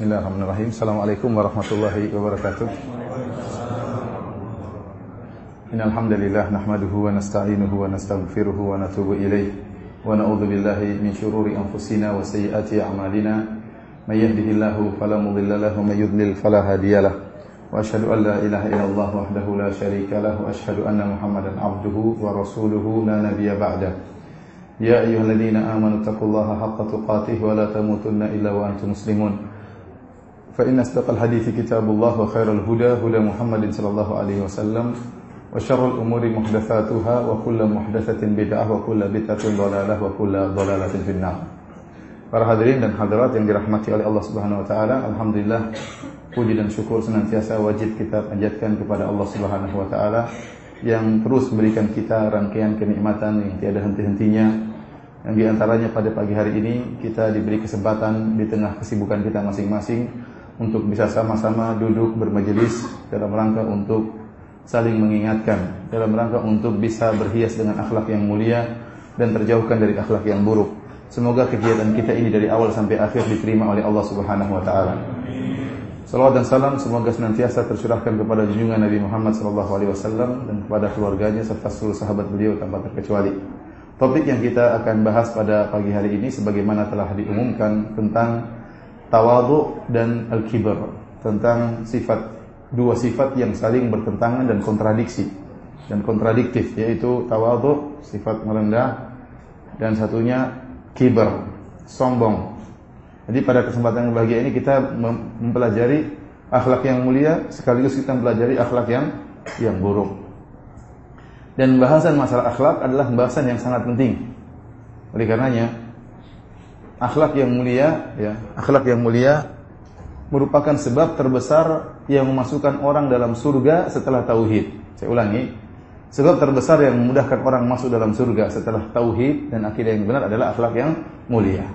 Bismillahirrahmanirrahim. Assalamualaikum warahmatullahi wabarakatuh. Innal hamdalillah nahmaduhu wa nasta'inuhu wa nastaghfiruhu wa natubu ilayh wa na'udzu billahi min shururi anfusina wa sayyiati a'malina. May yahdihillahu fala mudilla lahu wa may yudlil fala hadiya lahu. Wa asyhadu an la ilaha illallah wahdahu la syarika lahu wa asyhadu anna Muhammadan 'abduhu wa rasuluhu la nabiyya ba'da. Ya ayyuhalladzina amanu taqullaha haqqa tuqatih wa la tamutunna illa wa antum muslimun. فإن أصدق الحديث كتاب الله وخير الهدى هدى محمد صلى الله عليه وسلم وشر الأمور محدثاتها وكل محدثة بدعة وكل بدعة ضلالة وكل ضلالة في النار Para hadirin dan hadirat yang dirahmati oleh Allah Subhanahu wa taala, alhamdulillah puji dan syukur senantiasa wajib kita panjatkan kepada Allah Subhanahu wa taala yang terus memberikan kita rangkaian kenikmatan yang tiada henti-hentinya. Yang diantaranya pada pagi hari ini kita diberi kesempatan di tengah kesibukan kita masing-masing untuk bisa sama-sama duduk bermajelis dalam rangka untuk saling mengingatkan, dalam rangka untuk bisa berhias dengan akhlak yang mulia dan terjauhkan dari akhlak yang buruk. Semoga kegiatan kita ini dari awal sampai akhir diterima oleh Allah Subhanahu wa taala. Salawat dan salam semoga senantiasa tercurahkan kepada junjungan Nabi Muhammad wasallam dan kepada keluarganya serta seluruh sahabat beliau tanpa terkecuali. Topik yang kita akan bahas pada pagi hari ini sebagaimana telah diumumkan tentang tawadu dan al-kibar tentang sifat dua sifat yang saling bertentangan dan kontradiksi dan kontradiktif yaitu tawadu sifat merendah dan satunya kibar sombong. Jadi pada kesempatan yang bahagia ini kita mempelajari akhlak yang mulia sekaligus kita mempelajari akhlak yang yang buruk. Dan bahasan masalah akhlak adalah bahasan yang sangat penting. Oleh karenanya akhlak yang mulia ya, akhlak yang mulia merupakan sebab terbesar yang memasukkan orang dalam surga setelah tauhid. Saya ulangi, sebab terbesar yang memudahkan orang masuk dalam surga setelah tauhid dan akidah yang benar adalah akhlak yang mulia.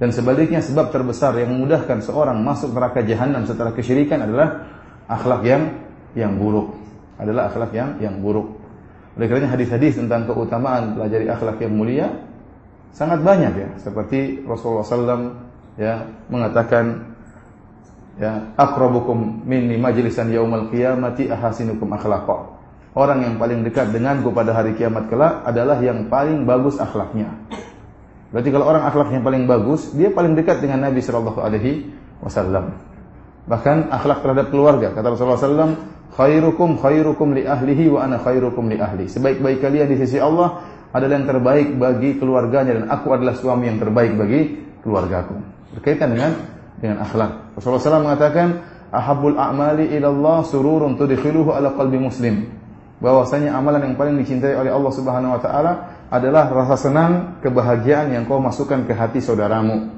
Dan sebaliknya sebab terbesar yang memudahkan seorang masuk neraka jahanam setelah kesyirikan adalah akhlak yang yang buruk. Adalah akhlak yang yang buruk. Oleh karena hadis-hadis tentang keutamaan pelajari akhlak yang mulia sangat banyak ya. Seperti Rasulullah SAW ya mengatakan ya akrabukum minni majlisan yaumal qiyamati ahasinukum akhlaqa. Orang yang paling dekat denganku pada hari kiamat kelak adalah yang paling bagus akhlaknya. Berarti kalau orang akhlaknya paling bagus dia paling dekat dengan Nabi Shallallahu Alaihi Wasallam. Bahkan akhlak terhadap keluarga kata Rasulullah SAW khairukum khairukum li ahlihi wa ana khairukum li ahli. Sebaik-baik kalian di sisi Allah adalah yang terbaik bagi keluarganya dan aku adalah suami yang terbaik bagi keluargaku. Berkaitan dengan dengan akhlak. Rasulullah SAW mengatakan, "Ahabul a'mali ila Allah sururun tudkhiluhu ala qalbi muslim." Bahwasanya amalan yang paling dicintai oleh Allah Subhanahu wa taala adalah rasa senang, kebahagiaan yang kau masukkan ke hati saudaramu.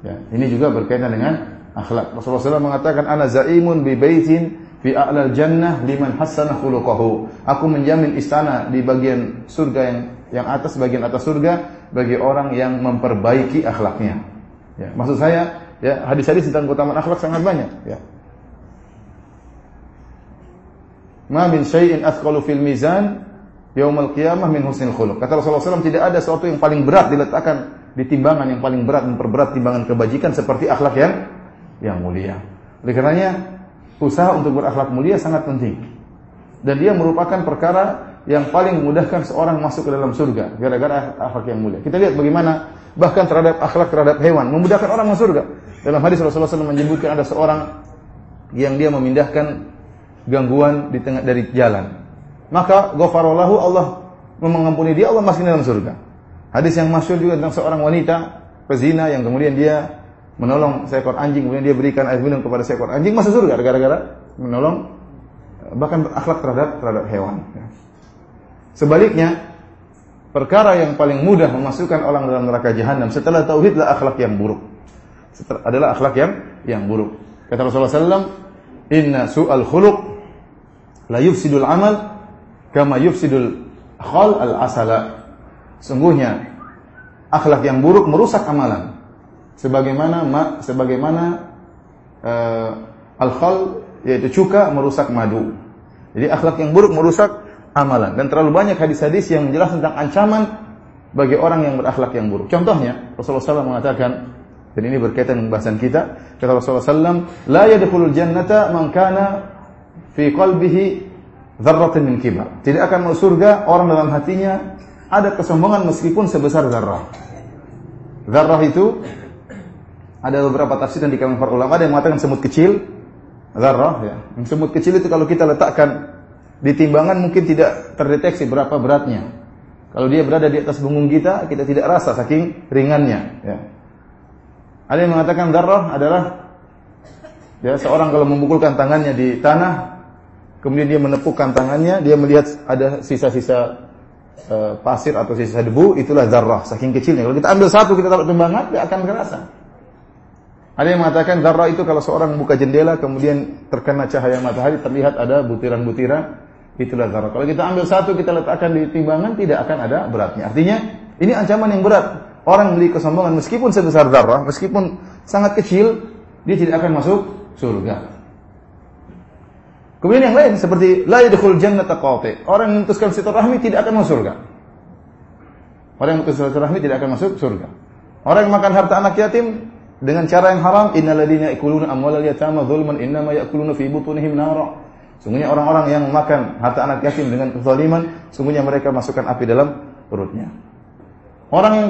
Ya, ini juga berkaitan dengan akhlak. Rasulullah SAW mengatakan, "Ana zaimun bi baitin fi a'lal jannah liman hassana khuluquhu." Aku menjamin istana di bagian surga yang yang atas bagian atas surga bagi orang yang memperbaiki akhlaknya. Ya, maksud saya, ya hadis-hadis tentang keutamaan akhlak sangat banyak. Ya. Ma min syai'in athqalu fil mizan yaumul qiyamah min husnil khuluq. Kata Rasulullah SAW tidak ada sesuatu yang paling berat diletakkan di timbangan yang paling berat memperberat timbangan kebajikan seperti akhlak yang yang mulia. Oleh karenanya usaha untuk berakhlak mulia sangat penting. Dan dia merupakan perkara yang paling memudahkan seorang masuk ke dalam surga gara-gara akhlak yang mulia. Kita lihat bagaimana bahkan terhadap akhlak terhadap hewan memudahkan orang masuk surga. Dalam hadis Rasulullah SAW menyebutkan ada seorang yang dia memindahkan gangguan di tengah dari jalan. Maka ghafarallahu Allah mengampuni dia, Allah masuk dalam surga. Hadis yang masyhur juga tentang seorang wanita pezina yang kemudian dia menolong seekor anjing, kemudian dia berikan air minum kepada seekor anjing masuk surga gara-gara menolong bahkan akhlak terhadap terhadap hewan. Sebaliknya, perkara yang paling mudah memasukkan orang dalam neraka jahanam setelah tauhid adalah akhlak yang buruk. Adalah akhlak yang yang buruk. Kata Rasulullah SAW, Inna su'al khuluq la yufsidul amal kama yufsidul khal al asala. Sungguhnya akhlak yang buruk merusak amalan. Sebagaimana ma, sebagaimana uh, al khal yaitu cuka merusak madu. Jadi akhlak yang buruk merusak amalan dan terlalu banyak hadis-hadis yang menjelaskan tentang ancaman bagi orang yang berakhlak yang buruk. Contohnya Rasulullah SAW mengatakan Dan ini berkaitan dengan bahasan kita. Kata Rasulullah SAW, La yadkhulul jannata man kana fi qalbihi dzarratin min kibar. Tidak akan masuk surga orang dalam hatinya ada kesombongan meskipun sebesar zarrah. Zarrah itu ada beberapa tafsir yang dikalangan para ulama ada yang mengatakan semut kecil, zarrah ya. Semut kecil itu kalau kita letakkan di timbangan mungkin tidak terdeteksi berapa beratnya. Kalau dia berada di atas punggung kita, kita tidak rasa saking ringannya. Ya. Ada yang mengatakan darah adalah ya seorang kalau memukulkan tangannya di tanah, kemudian dia menepukkan tangannya, dia melihat ada sisa-sisa uh, pasir atau sisa debu, itulah darah saking kecilnya. Kalau kita ambil satu kita taruh timbangan, dia akan terasa. Ada yang mengatakan darah itu kalau seorang buka jendela kemudian terkena cahaya matahari terlihat ada butiran-butiran itulah darah. Kalau kita ambil satu kita letakkan di timbangan tidak akan ada beratnya. Artinya ini ancaman yang berat. Orang beli kesombongan meskipun sebesar darah, meskipun sangat kecil, dia tidak akan masuk surga. Kemudian yang lain seperti la yadkhul jannata qati. Orang yang memutuskan silaturahmi tidak akan masuk surga. Orang yang memutuskan silaturahmi tidak akan masuk surga. Orang yang makan harta anak yatim dengan cara yang haram, innal ladzina yakuluna amwalal yatama dzulman innama yakuluna fi butunihim nara. Sungguhnya orang-orang yang makan harta anak yatim dengan kezaliman, sungguhnya mereka masukkan api dalam perutnya. Orang yang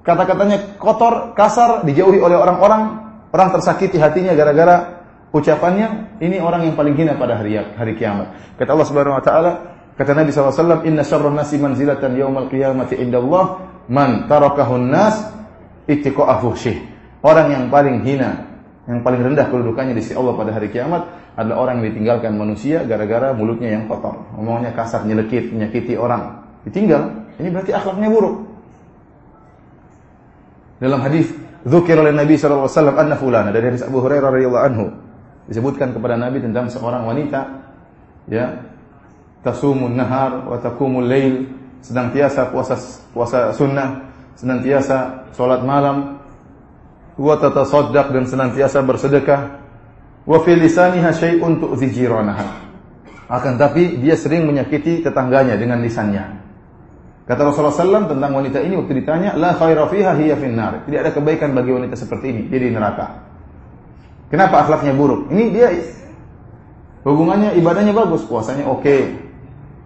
kata-katanya kotor, kasar, dijauhi oleh orang-orang, orang tersakiti hatinya gara-gara ucapannya, ini orang yang paling hina pada hari hari kiamat. Kata Allah Subhanahu wa taala, kata Nabi SAW, "Inna syarran nasi manzilatan yaumal qiyamati indallah man tarakahun nas ittiqa'a fuhsyih." Orang yang paling hina, yang paling rendah kedudukannya di sisi Allah pada hari kiamat adalah orang yang ditinggalkan manusia gara-gara mulutnya yang kotor, ngomongnya kasar, nyelekit, menyakiti orang. Ditinggal, ini berarti akhlaknya buruk. Dalam hadis dzukir oleh Nabi wasallam anna fulana dari hadis Abu Hurairah radhiyallahu anhu disebutkan kepada Nabi tentang seorang wanita ya tasumun nahar wa taqumul lail senantiasa puasa puasa sunnah senantiasa salat malam wa tatasaddaq dan senantiasa bersedekah wa fi lisaniha syai'un tu'zi akan tapi dia sering menyakiti tetangganya dengan lisannya Kata Rasulullah SAW tentang wanita ini waktu ditanya, la khaira fiha hiya finnar. Tidak ada kebaikan bagi wanita seperti ini, dia di neraka. Kenapa akhlaknya buruk? Ini dia hubungannya ibadahnya bagus, puasanya oke, okay.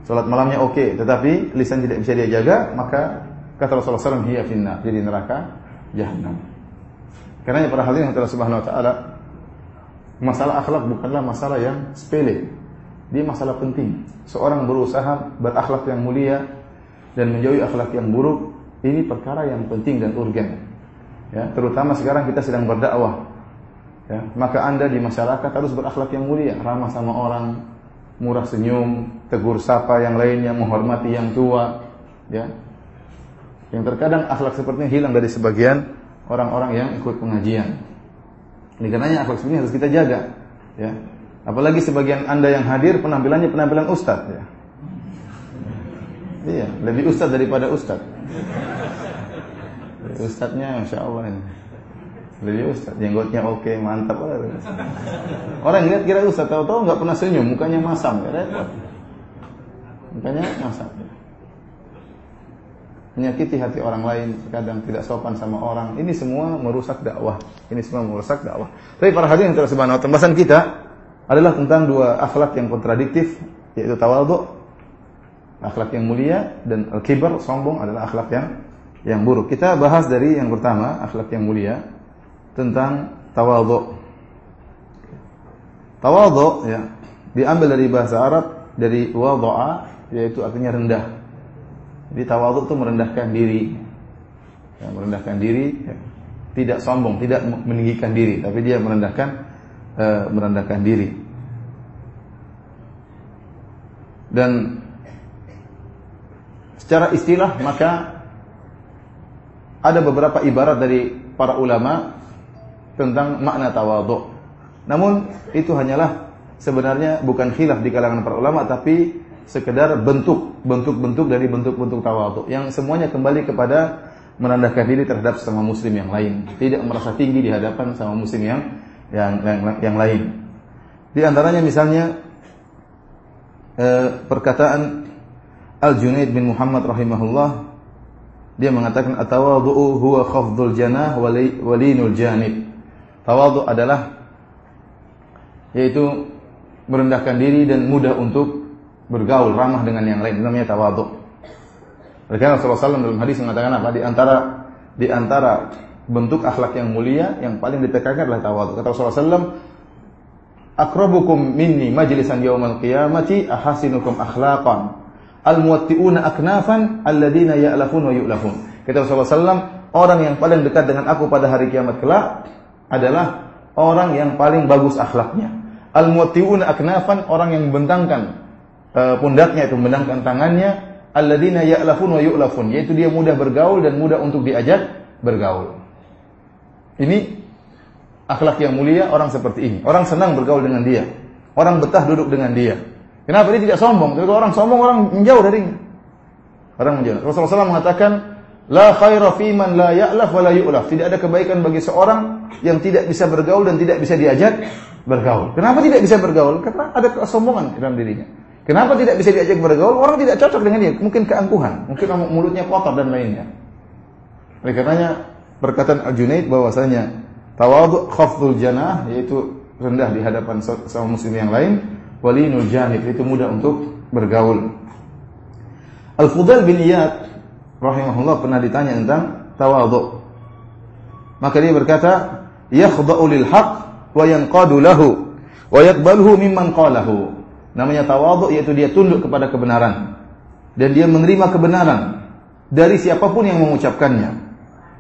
salat malamnya oke, okay. tetapi lisan tidak bisa dia jaga, maka kata Rasulullah SAW hiya finnar, dia di neraka jahanam. Karena para hadirin yang Subhanahu wa taala, masalah akhlak bukanlah masalah yang sepele. Dia masalah penting. Seorang berusaha berakhlak yang mulia, dan menjauhi akhlak yang buruk ini perkara yang penting dan urgen. Ya, terutama sekarang kita sedang berdakwah. Ya, maka Anda di masyarakat harus berakhlak yang mulia, ramah sama orang, murah senyum, tegur sapa yang lainnya, menghormati yang tua, ya. Yang terkadang akhlak seperti ini hilang dari sebagian orang-orang yang ikut pengajian. Ini karenanya akhlak ini harus kita jaga, ya. Apalagi sebagian Anda yang hadir penampilannya penampilan ustadz ya. Iya, lebih ustad daripada ustad. Ustadnya Masya Allah ini. Lebih ustad, jenggotnya oke, mantap. Orang lihat kira ustad, tahu-tahu nggak pernah senyum, mukanya masam, ya. Mukanya masam. Menyakiti hati orang lain, kadang tidak sopan sama orang. Ini semua merusak dakwah. Ini semua merusak dakwah. Tapi para hadirin yang subhanahu pembahasan kita adalah tentang dua akhlak yang kontradiktif, yaitu tawadhu akhlak yang mulia dan al-kibar sombong adalah akhlak yang yang buruk. Kita bahas dari yang pertama, akhlak yang mulia tentang tawadhu. Tawadhu ya, diambil dari bahasa Arab dari wadha'a yaitu artinya rendah. Jadi tawadhu itu merendahkan diri. Ya, merendahkan diri, ya. tidak sombong, tidak meninggikan diri, tapi dia merendahkan uh, merendahkan diri. Dan Secara istilah maka ada beberapa ibarat dari para ulama tentang makna tawadhu. Namun itu hanyalah sebenarnya bukan khilaf di kalangan para ulama tapi sekedar bentuk bentuk-bentuk dari bentuk-bentuk tawadhu yang semuanya kembali kepada merendahkan diri terhadap sama muslim yang lain, tidak merasa tinggi di hadapan sama muslim yang yang yang, yang lain. Di antaranya misalnya eh, perkataan Al-Junaid bin Muhammad rahimahullah Dia mengatakan atawadhu huwa khafdul janah walinul janib. Tawadhu adalah yaitu merendahkan diri dan mudah untuk bergaul ramah dengan yang lain. Namanya tawadhu. Karena Rasulullah SAW dalam hadis mengatakan apa? Di antara di antara bentuk akhlak yang mulia yang paling ditekankan adalah tawadhu. Kata Rasulullah SAW, akrabukum minni majlisan yaumal qiyamati ahasinukum akhlaqan al-muwatti'una aknafan alladina ya'lafun wa yu'lafun. Kata Rasulullah SAW, orang yang paling dekat dengan aku pada hari kiamat kelak adalah orang yang paling bagus akhlaknya. Al-muwatti'una aknafan, orang yang membentangkan pundaknya itu, membentangkan tangannya, alladina ya'lafun wa yu'lafun, yaitu dia mudah bergaul dan mudah untuk diajak bergaul. Ini akhlak yang mulia orang seperti ini. Orang senang bergaul dengan dia. Orang betah duduk dengan dia. Kenapa dia tidak sombong? Kalau orang sombong orang menjauh darinya. Orang menjauh. Rasulullah SAW mengatakan, La khaira fi man la ya'laf wa la yu'laf. Tidak ada kebaikan bagi seorang yang tidak bisa bergaul dan tidak bisa diajak bergaul. Kenapa tidak bisa bergaul? Karena ada kesombongan dalam dirinya. Kenapa tidak bisa diajak bergaul? Orang tidak cocok dengan dia. Mungkin keangkuhan. Mungkin mulutnya kotor dan lainnya. Oleh karenanya perkataan Al-Junaid bahwasanya tawadhu khafdul janah yaitu rendah di hadapan sama muslim yang lain walinul janib itu mudah untuk bergaul. Al-Fudail bin Iyad rahimahullah pernah ditanya tentang tawadhu. Maka dia berkata, yakhda'u lil haqq wa yanqadu lahu wa yaqbaluhu mimman qalahu. Namanya tawadhu yaitu dia tunduk kepada kebenaran dan dia menerima kebenaran dari siapa pun yang mengucapkannya.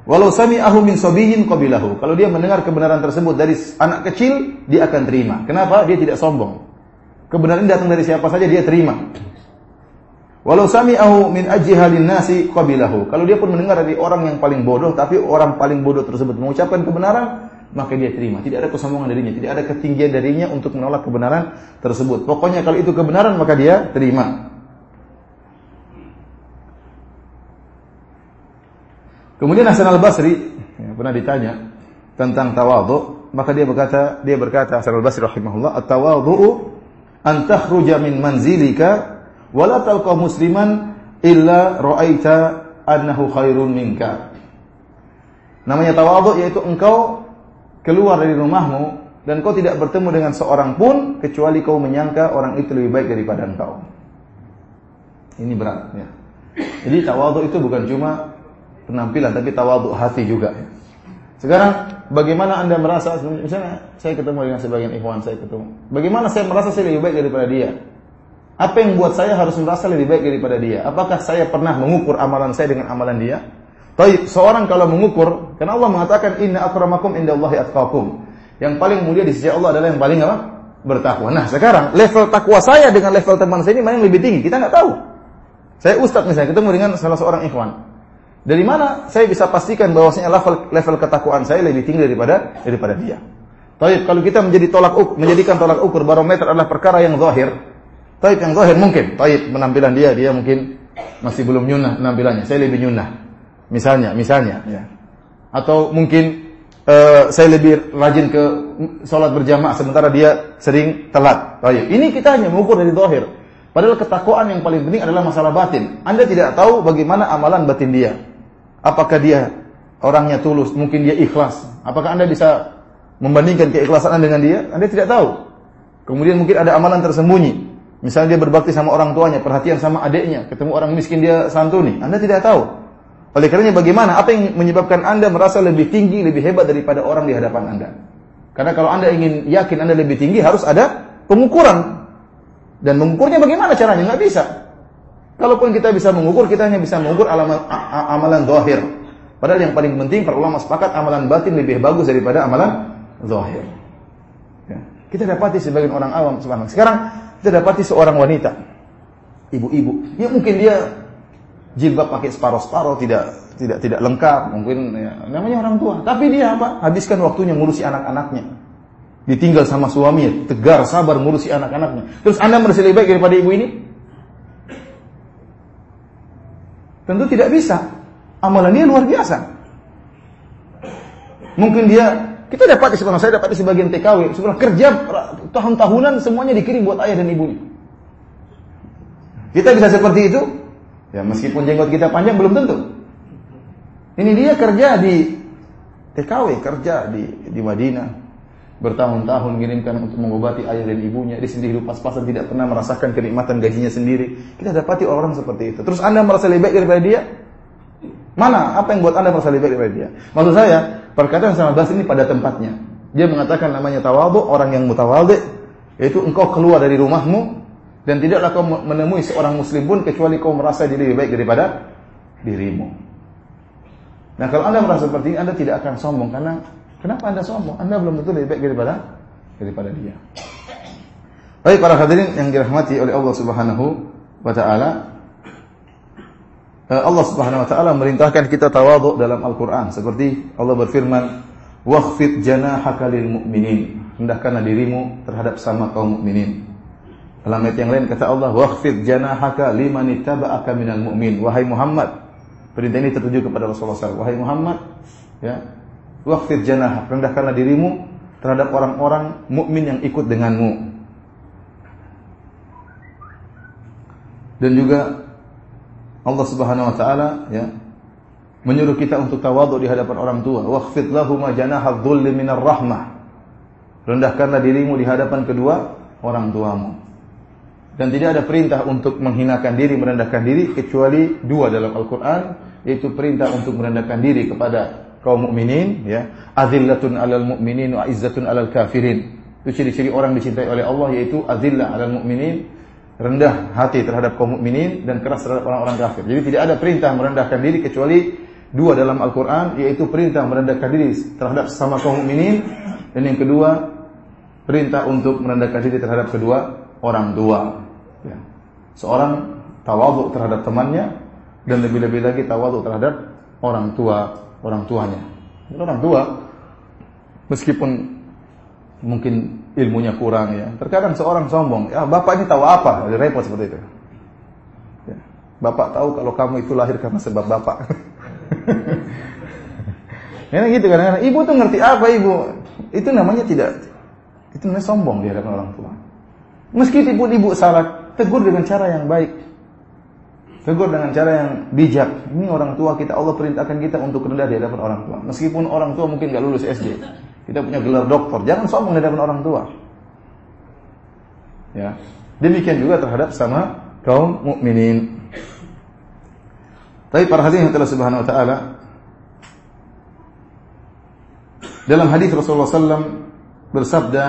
Walau sami'ahu min sabiyin qabilahu. Kalau dia mendengar kebenaran tersebut dari anak kecil, dia akan terima. Kenapa? Dia tidak sombong. Kebenaran datang dari siapa saja dia terima. Walau sami'ahu min ajhalin nasi qabilahu. Kalau dia pun mendengar dari orang yang paling bodoh tapi orang paling bodoh tersebut mengucapkan kebenaran, maka dia terima. Tidak ada kesombongan darinya, tidak ada ketinggian darinya untuk menolak kebenaran tersebut. Pokoknya kalau itu kebenaran maka dia terima. Kemudian Hasan al-Basri ya, pernah ditanya tentang tawadhu, maka dia berkata, dia berkata Hasan al-Basri rahimahullah, "At-tawadhu an takhruja min manzilika wala talqa musliman illa ra'aita annahu khairun minka. Namanya tawadhu yaitu engkau keluar dari rumahmu dan kau tidak bertemu dengan seorang pun kecuali kau menyangka orang itu lebih baik daripada engkau. Ini berat ya. Jadi tawadhu itu bukan cuma penampilan tapi tawadhu hati juga ya. Sekarang bagaimana Anda merasa misalnya saya ketemu dengan sebagian ikhwan saya ketemu. Bagaimana saya merasa saya lebih baik daripada dia? Apa yang buat saya harus merasa lebih baik daripada dia? Apakah saya pernah mengukur amalan saya dengan amalan dia? Baik, seorang kalau mengukur, karena Allah mengatakan inna akramakum indallahi atqakum. Yang paling mulia di sisi Allah adalah yang paling apa? Bertakwa. Nah, sekarang level takwa saya dengan level teman saya ini mana yang lebih tinggi? Kita nggak tahu. Saya ustadz misalnya ketemu dengan salah seorang ikhwan. Dari mana saya bisa pastikan bahwasanya level level ketakwaan saya lebih tinggi daripada daripada dia? Tapi kalau kita menjadi tolak ukur, menjadikan tolak ukur barometer adalah perkara yang zahir. Tapi yang zahir mungkin, tapi penampilan dia dia mungkin masih belum nyunah penampilannya. Saya lebih nyunah. Misalnya, misalnya, ya. Atau mungkin uh, saya lebih rajin ke sholat berjamaah sementara dia sering telat. Baik, ini kita hanya mengukur dari zahir. Padahal ketakwaan yang paling penting adalah masalah batin. Anda tidak tahu bagaimana amalan batin dia. Apakah dia orangnya tulus? Mungkin dia ikhlas. Apakah Anda bisa membandingkan keikhlasan Anda dengan dia? Anda tidak tahu. Kemudian mungkin ada amalan tersembunyi. Misalnya dia berbakti sama orang tuanya, perhatian sama adiknya, ketemu orang miskin dia santuni. Anda tidak tahu. Oleh karenanya bagaimana? Apa yang menyebabkan Anda merasa lebih tinggi, lebih hebat daripada orang di hadapan Anda? Karena kalau Anda ingin yakin Anda lebih tinggi, harus ada pengukuran. Dan mengukurnya bagaimana caranya? Nggak bisa. Kalaupun kita bisa mengukur, kita hanya bisa mengukur amalan, amalan zahir. Padahal yang paling penting para ulama sepakat amalan batin lebih bagus daripada amalan zahir. Ya. Kita dapati sebagian orang awam. Sekarang kita dapati seorang wanita, ibu-ibu. Ya mungkin dia jilbab pakai separuh-separuh, tidak tidak tidak lengkap, mungkin ya, namanya orang tua. Tapi dia apa? Habiskan waktunya ngurusi anak-anaknya. Ditinggal sama suaminya, tegar, sabar ngurusi anak-anaknya. Terus Anda merasa lebih baik daripada ibu ini? Tentu tidak bisa. Amalan dia luar biasa. Mungkin dia kita dapat di sekolah saya dapat di sebagian TKW, sekolah kerja tahun-tahunan semuanya dikirim buat ayah dan ibunya. Kita bisa seperti itu? Ya meskipun jenggot kita panjang belum tentu. Ini dia kerja di TKW, kerja di di Madinah. Bertahun-tahun mengirimkan untuk mengobati ayah dan ibunya. Dia sendiri pas-pasan tidak pernah merasakan kenikmatan gajinya sendiri. Kita dapati orang seperti itu. Terus Anda merasa lebih baik daripada dia? Mana? Apa yang buat Anda merasa lebih baik daripada dia? Maksud saya, perkataan sama bahas ini pada tempatnya. Dia mengatakan namanya tawadhu, orang yang mutawadhi, yaitu engkau keluar dari rumahmu dan tidaklah kau menemui seorang muslim pun kecuali kau merasa diri lebih baik daripada dirimu. Nah, kalau Anda merasa seperti ini, Anda tidak akan sombong karena kenapa Anda sombong? Anda belum tentu lebih baik daripada daripada dia. Baik para hadirin yang dirahmati oleh Allah Subhanahu wa taala, eh, Allah Subhanahu wa taala merintahkan kita tawadhu dalam Al-Qur'an seperti Allah berfirman, "Wakhfid janahaka lil mu'minin." Hendakkanlah dirimu terhadap sama kaum mukminin. Dalam ayat yang lain kata Allah, "Wakhfid janahaka liman ittaba'aka minal mu'min." Wahai Muhammad, Perintah ini tertuju kepada Rasulullah SAW. Wahai Muhammad, ya, waqfid janah, rendahkanlah dirimu terhadap orang-orang mukmin yang ikut denganmu. Dan juga Allah Subhanahu wa taala ya menyuruh kita untuk tawadhu di hadapan orang tua. Waqfid lahum janaha dhulli minar rahmah. Rendahkanlah dirimu di hadapan kedua orang tuamu. Dan tidak ada perintah untuk menghinakan diri, merendahkan diri kecuali dua dalam Al-Qur'an yaitu perintah untuk merendahkan diri kepada kaum mukminin ya. Azillatun alal mu'minin wa izzatun alal kafirin. Itu ciri-ciri orang dicintai oleh Allah yaitu azillah alal mu'minin rendah hati terhadap kaum mukminin dan keras terhadap orang-orang kafir. Jadi tidak ada perintah merendahkan diri kecuali dua dalam Al-Qur'an yaitu perintah merendahkan diri terhadap sesama kaum mukminin. Dan yang kedua perintah untuk merendahkan diri terhadap kedua orang tua ya. seorang tawadhu terhadap temannya dan lebih-lebih lagi tawadhu terhadap orang tua orang tuanya. Orang tua meskipun mungkin ilmunya kurang ya. Terkadang seorang sombong, ya bapak ini tahu apa? Jadi repot seperti itu. Ya. Bapak tahu kalau kamu itu lahir karena sebab bapak. ya gitu kadang-kadang. Ibu tuh ngerti apa ibu? Itu namanya tidak itu namanya sombong di hadapan orang tua. Meski ibu-ibu salah, tegur dengan cara yang baik. Tegur dengan cara yang bijak. Ini orang tua kita, Allah perintahkan kita untuk rendah di hadapan orang tua. Meskipun orang tua mungkin gak lulus SD. Kita punya gelar doktor. Jangan sombong di hadapan orang tua. Ya. Demikian juga terhadap sama kaum mukminin. Tapi para hadirin yang telah subhanahu wa ta'ala dalam hadis Rasulullah SAW bersabda,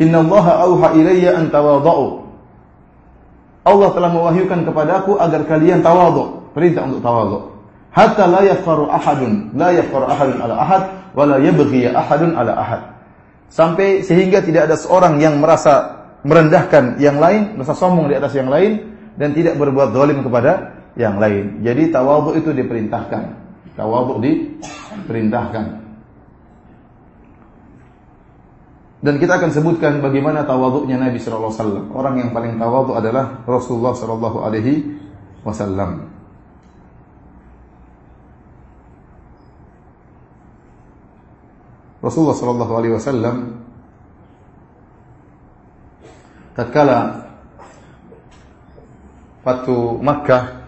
Inna Allah auha ilayya an tawadau Allah telah mewahyukan kepadaku agar kalian tawadhu, perintah untuk tawadhu. Hatta la yafqaru ahadun, la yafqaru ahadun ala ahad, wa la yabghi ahadun ala ahad. Sampai sehingga tidak ada seorang yang merasa merendahkan yang lain, merasa sombong di atas yang lain dan tidak berbuat zalim kepada yang lain. Jadi tawadhu itu diperintahkan. Tawadhu diperintahkan. Dan kita akan sebutkan bagaimana tawaduknya Nabi sallallahu alaihi wasallam. Orang yang paling tawaduk adalah Rasulullah sallallahu alaihi wasallam. Rasulullah sallallahu alaihi wasallam tatkala Fatu Makkah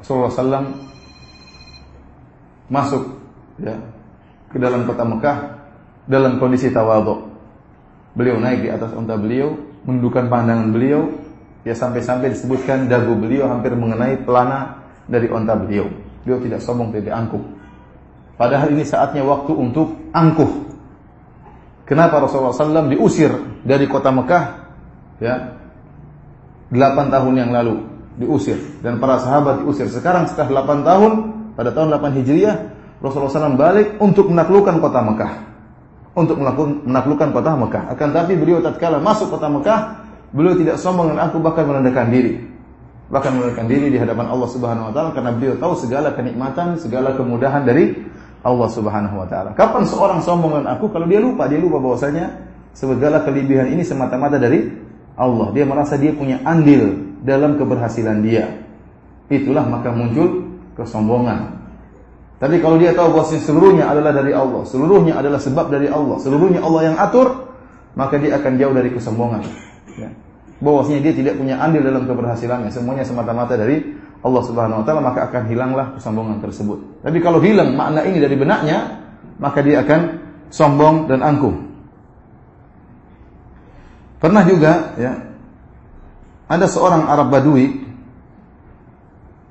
Rasulullah sallam masuk ya ke dalam kota Mekah dalam kondisi tawadhu. Beliau naik di atas unta beliau, menundukkan pandangan beliau, ya sampai-sampai disebutkan dagu beliau hampir mengenai pelana dari unta beliau. Beliau tidak sombong, tidak angkuh. Padahal ini saatnya waktu untuk angkuh. Kenapa Rasulullah SAW diusir dari kota Mekah? Ya, 8 tahun yang lalu diusir dan para sahabat diusir. Sekarang setelah 8 tahun pada tahun 8 Hijriah Rasulullah SAW balik untuk menaklukkan kota Mekah untuk menaklukkan kota Mekah. Akan tapi beliau tatkala masuk kota Mekah, beliau tidak sombong dan aku bahkan merendahkan diri. Bahkan merendahkan diri di hadapan Allah Subhanahu wa taala karena beliau tahu segala kenikmatan, segala kemudahan dari Allah Subhanahu wa taala. Kapan seorang sombong dengan aku kalau dia lupa, dia lupa bahwasanya segala kelebihan ini semata-mata dari Allah. Dia merasa dia punya andil dalam keberhasilan dia. Itulah maka muncul kesombongan. Tapi kalau dia tahu bahwa seluruhnya adalah dari Allah, seluruhnya adalah sebab dari Allah, seluruhnya Allah yang atur, maka dia akan jauh dari kesombongan. Ya. Bahwasanya dia tidak punya andil dalam keberhasilannya, semuanya semata-mata dari Allah Subhanahu wa taala maka akan hilanglah kesombongan tersebut. Tapi kalau hilang makna ini dari benaknya, maka dia akan sombong dan angkuh. Pernah juga ya ada seorang Arab Badui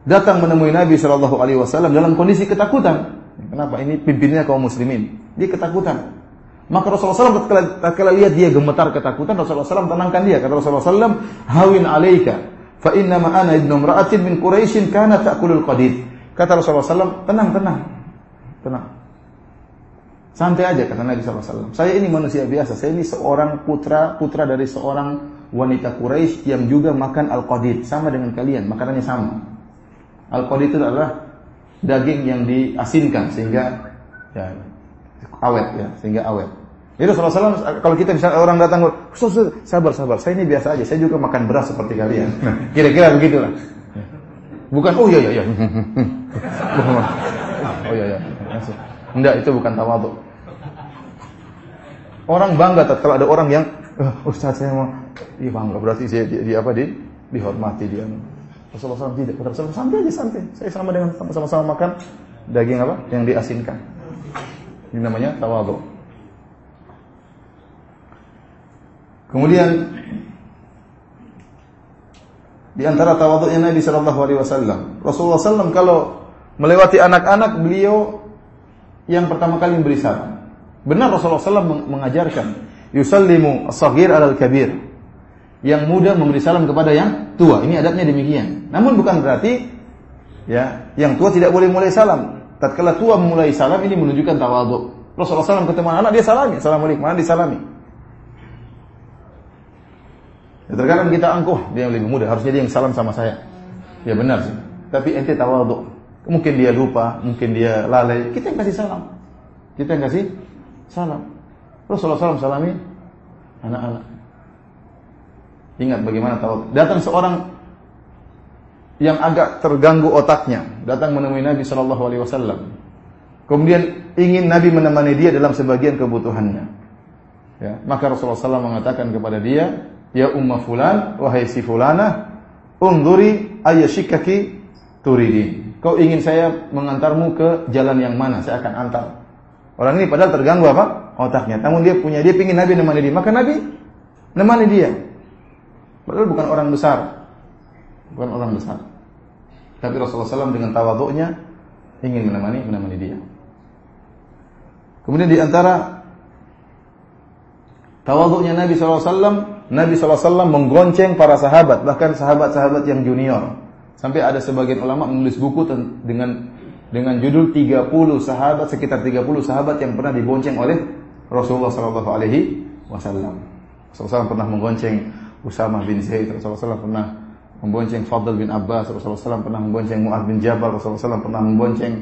datang menemui Nabi Shallallahu Alaihi Wasallam dalam kondisi ketakutan. Kenapa? Ini pimpinnya kaum muslimin. Dia ketakutan. Maka Rasulullah SAW ketika lihat dia gemetar ketakutan, Rasulullah SAW tenangkan dia. Kata Rasulullah SAW, Hawin alaika, fa inna ana ibnu mra'atin min Quraisyin kana ta'kulul qadid. Kata Rasulullah SAW, tenang, tenang. Tenang. Santai aja kata Nabi SAW. Saya ini manusia biasa. Saya ini seorang putra putra dari seorang wanita Quraisy yang juga makan al-qadid. Sama dengan kalian, makanannya sama. Al-qadid itu adalah daging yang diasinkan sehingga ya, awet ya, sehingga awet. Jadi Rasulullah SAW, kalau kita misalnya orang datang, sabar, sabar, saya ini biasa aja, saya juga makan beras seperti kalian. Kira-kira begitulah. Bukan, oh iya, iya, iya. oh iya, iya. Enggak, itu bukan tawadhu. Orang bangga kalau ada orang yang, oh, Ustaz saya mau, iya bangga, berarti dia, dia, dia apa, di, dihormati dia. Rasulullah SAW tidak. Kata Rasulullah santai aja santai. Saya sama dengan sama-sama makan daging apa? Yang diasinkan. Ini namanya tawadhu. Kemudian di antara tawadhunya Nabi Shallallahu Alaihi Wasallam, Rasulullah SAW kalau melewati anak-anak beliau yang pertama kali memberi salam. Benar Rasulullah SAW mengajarkan yusallimu as-saghir alal kabir yang muda memberi salam kepada yang tua. Ini adatnya demikian. Namun bukan berarti ya yang tua tidak boleh mulai salam. Tatkala tua memulai salam ini menunjukkan tawadhu. Rasulullah SAW ketemu anak dia salami, assalamualaikum, anak disalami. Ya, terkadang kita angkuh dia yang lebih muda, harusnya dia yang salam sama saya. Ya benar sih. Tapi ente tawadhu. Mungkin dia lupa, mungkin dia lalai. Kita yang kasih salam. Kita yang kasih salam. Rasulullah SAW salami anak-anak. Ingat bagaimana tahu. Datang seorang yang agak terganggu otaknya, datang menemui Nabi Shallallahu Alaihi Wasallam. Kemudian ingin Nabi menemani dia dalam sebagian kebutuhannya. Ya, maka Rasulullah SAW mengatakan kepada dia, Ya umma fulan, wahai si fulana, unduri ayashikaki turidin. Kau ingin saya mengantarmu ke jalan yang mana? Saya akan antar. Orang ini padahal terganggu apa? Otaknya. Namun dia punya, dia ingin Nabi menemani dia. Maka Nabi menemani dia. Padahal bukan orang besar. Bukan orang besar. Tapi Rasulullah SAW dengan tawaduknya ingin menemani menemani dia. Kemudian di antara tawaduknya Nabi SAW, Nabi SAW menggonceng para sahabat, bahkan sahabat-sahabat yang junior. Sampai ada sebagian ulama menulis buku dengan dengan judul 30 sahabat, sekitar 30 sahabat yang pernah dibonceng oleh Rasulullah SAW. Rasulullah SAW pernah menggonceng Usama bin Zaid Rasulullah SAW pernah membonceng Fadl bin Abbas Rasulullah SAW pernah membonceng Mu'ad bin Jabal Rasulullah SAW pernah membonceng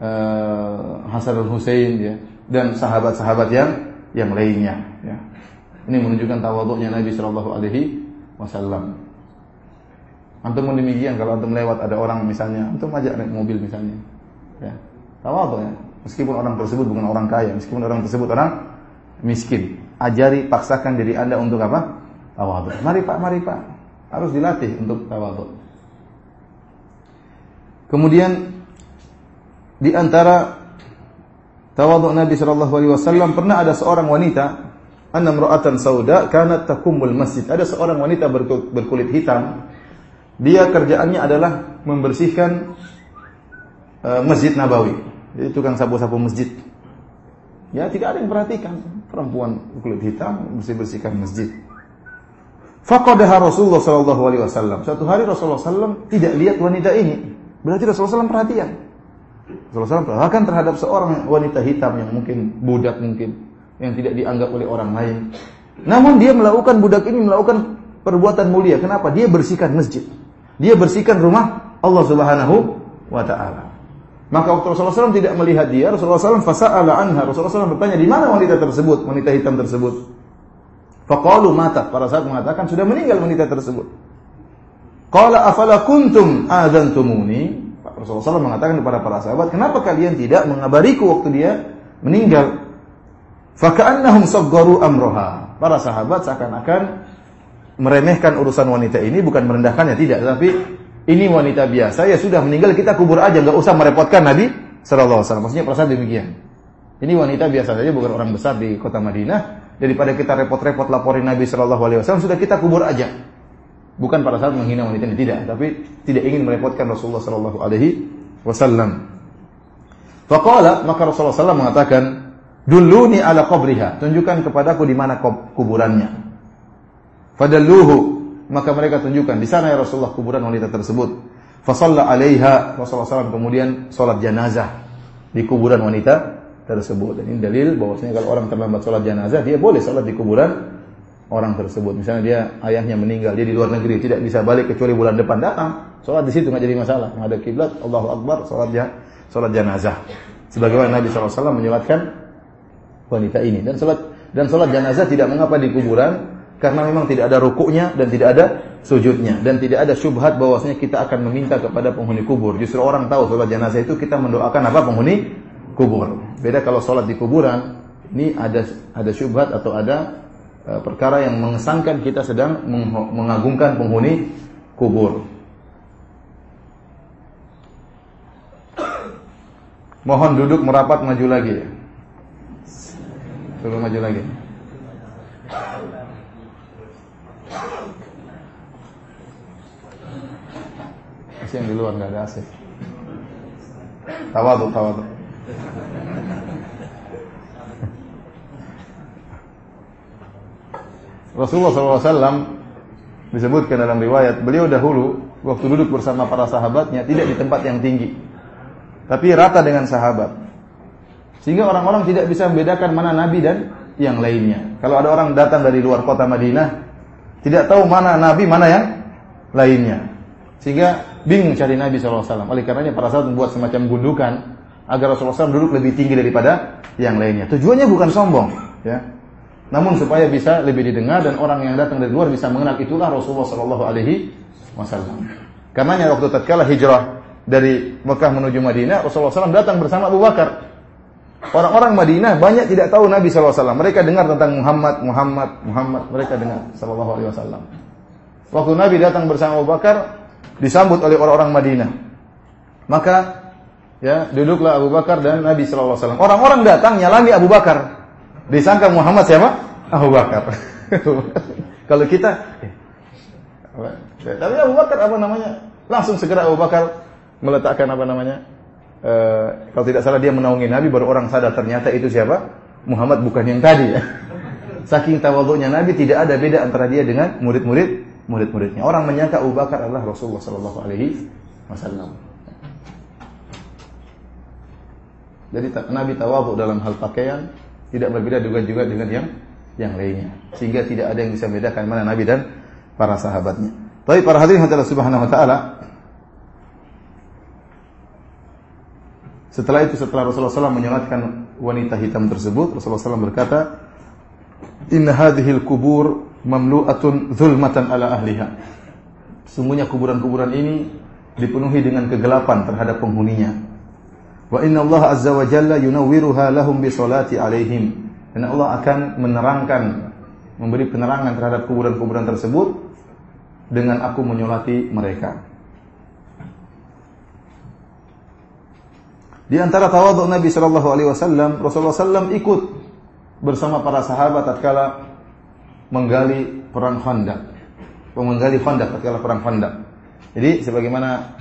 uh, Hasan al Husain ya dan sahabat-sahabat yang yang lainnya ya. ini menunjukkan tawaduknya Nabi Shallallahu Alaihi Wasallam. Antum demikian kalau antum lewat ada orang misalnya antum ajak naik mobil misalnya ya. Tawaduk ya. Meskipun orang tersebut bukan orang kaya meskipun orang tersebut orang miskin ajari paksakan diri anda untuk apa tawadhu. Mari Pak, mari Pak. Harus dilatih untuk tawadhu. Kemudian di antara tawadhu Nabi sallallahu alaihi wasallam pernah ada seorang wanita anna imra'atan sauda kanat takumul masjid. Ada seorang wanita berkulit hitam. Dia kerjaannya adalah membersihkan uh, Masjid Nabawi. Jadi tukang sapu-sapu masjid. Ya, tidak ada yang perhatikan perempuan kulit hitam bersih-bersihkan masjid. Faqadaha Rasulullah sallallahu alaihi wasallam. Suatu hari Rasulullah sallam tidak lihat wanita ini. Berarti Rasulullah sallam perhatian. Rasulullah sallam perhatikan terhadap seorang wanita hitam yang mungkin budak mungkin yang tidak dianggap oleh orang lain. Namun dia melakukan budak ini melakukan perbuatan mulia. Kenapa? Dia bersihkan masjid. Dia bersihkan rumah Allah Subhanahu wa taala. Maka waktu Rasulullah SAW tidak melihat dia, Rasulullah SAW fasa'ala anha. Rasulullah SAW bertanya, di mana wanita tersebut, wanita hitam tersebut? Faqalu mata. Para sahabat mengatakan sudah meninggal wanita tersebut. Qala afala kuntum adzantumuni? Rasulullah SAW mengatakan kepada para sahabat, kenapa kalian tidak mengabariku waktu dia meninggal? Faka'annahum saggaru amroha. Para sahabat seakan-akan meremehkan urusan wanita ini, bukan merendahkannya, tidak. Tapi ini wanita biasa, ya sudah meninggal kita kubur aja, nggak usah merepotkan Nabi Shallallahu Alaihi Wasallam. Maksudnya perasaan demikian. Ini wanita biasa saja, bukan orang besar di kota Madinah. Daripada kita repot-repot laporin Nabi Shallallahu Alaihi Wasallam, sudah kita kubur aja. Bukan pada saat menghina wanita ini tidak, tapi tidak ingin merepotkan Rasulullah Shallallahu Alaihi Wasallam. Faqala maka Rasulullah SAW mengatakan, Duluni ala qabriha, tunjukkan kepadaku di mana kuburannya. Fadalluhu, maka mereka tunjukkan di sana ya Rasulullah kuburan wanita tersebut. Fasalla alaiha Rasulullah SAW kemudian salat jenazah di kuburan wanita tersebut. Dan ini dalil bahwasanya kalau orang terlambat salat jenazah dia boleh salat di kuburan orang tersebut. Misalnya dia ayahnya meninggal, dia di luar negeri, tidak bisa balik kecuali bulan depan datang, salat di situ nggak jadi masalah. Ada kiblat, Allahu Akbar, salat ya, salat jenazah. Sebagaimana Nabi SAW menyelatkan wanita ini dan salat dan salat jenazah tidak mengapa di kuburan karena memang tidak ada rukuknya dan tidak ada sujudnya dan tidak ada syubhat bahwasanya kita akan meminta kepada penghuni kubur. Justru orang tahu salat jenazah itu kita mendoakan apa penghuni kubur. Beda kalau salat di kuburan ini ada ada syubhat atau ada uh, perkara yang mengesankan kita sedang mengagungkan penghuni kubur. Mohon duduk merapat maju lagi. Coba maju lagi. Masih yang di luar nggak ada AC. Tawadu, tawadu. Rasulullah SAW disebutkan dalam riwayat beliau dahulu waktu duduk bersama para sahabatnya tidak di tempat yang tinggi, tapi rata dengan sahabat. Sehingga orang-orang tidak bisa membedakan mana Nabi dan yang lainnya. Kalau ada orang datang dari luar kota Madinah, tidak tahu mana Nabi, mana yang lainnya. Sehingga bingung cari Nabi SAW. Oleh karenanya para sahabat membuat semacam gundukan agar Rasulullah SAW duduk lebih tinggi daripada yang lainnya. Tujuannya bukan sombong, ya. Namun supaya bisa lebih didengar dan orang yang datang dari luar bisa mengenal itulah Rasulullah Sallallahu Alaihi Wasallam. Karenanya waktu tatkala hijrah dari Mekah menuju Madinah, Rasulullah SAW datang bersama Abu Bakar. Orang-orang Madinah banyak tidak tahu Nabi SAW. Mereka dengar tentang Muhammad, Muhammad, Muhammad. Mereka dengar Sallallahu Alaihi Wasallam. Waktu Nabi datang bersama Abu Bakar, disambut oleh orang-orang Madinah. Maka ya duduklah Abu Bakar dan Nabi Sallallahu Alaihi Wasallam. Orang-orang datang nyalami Abu Bakar. Disangka Muhammad siapa? Abu Bakar. Kalau kita, eh, tapi Abu Bakar apa namanya? Langsung segera Abu Bakar meletakkan apa namanya? Eh, kalau tidak salah dia menaungi Nabi baru orang sadar ternyata itu siapa? Muhammad bukan yang tadi. Saking tawadhunya Nabi tidak ada beda antara dia dengan murid-murid murid-muridnya. Orang menyangka Abu Bakar adalah Rasulullah sallallahu alaihi wasallam. Jadi Nabi tawadhu dalam hal pakaian tidak berbeda juga juga dengan yang yang lainnya. Sehingga tidak ada yang bisa membedakan mana Nabi dan para sahabatnya. Tapi para hadirin Allah Subhanahu wa taala, Setelah itu setelah Rasulullah SAW menyolatkan wanita hitam tersebut, Rasulullah SAW berkata, Inna hadhil kubur mamlu'atun zulmatan ala ahliha. Sungguhnya kuburan-kuburan ini dipenuhi dengan kegelapan terhadap penghuninya. Wa inna Allah azza wa jalla yunawwiruha lahum bi salati alaihim. Dan Allah akan menerangkan, memberi penerangan terhadap kuburan-kuburan tersebut dengan aku menyolati mereka. Di antara tawadhu Nabi Shallallahu Alaihi Wasallam, Rasulullah SAW ikut bersama para sahabat tatkala menggali perang Khandaq, menggali Khandaq tatkala perang Khandaq. Jadi sebagaimana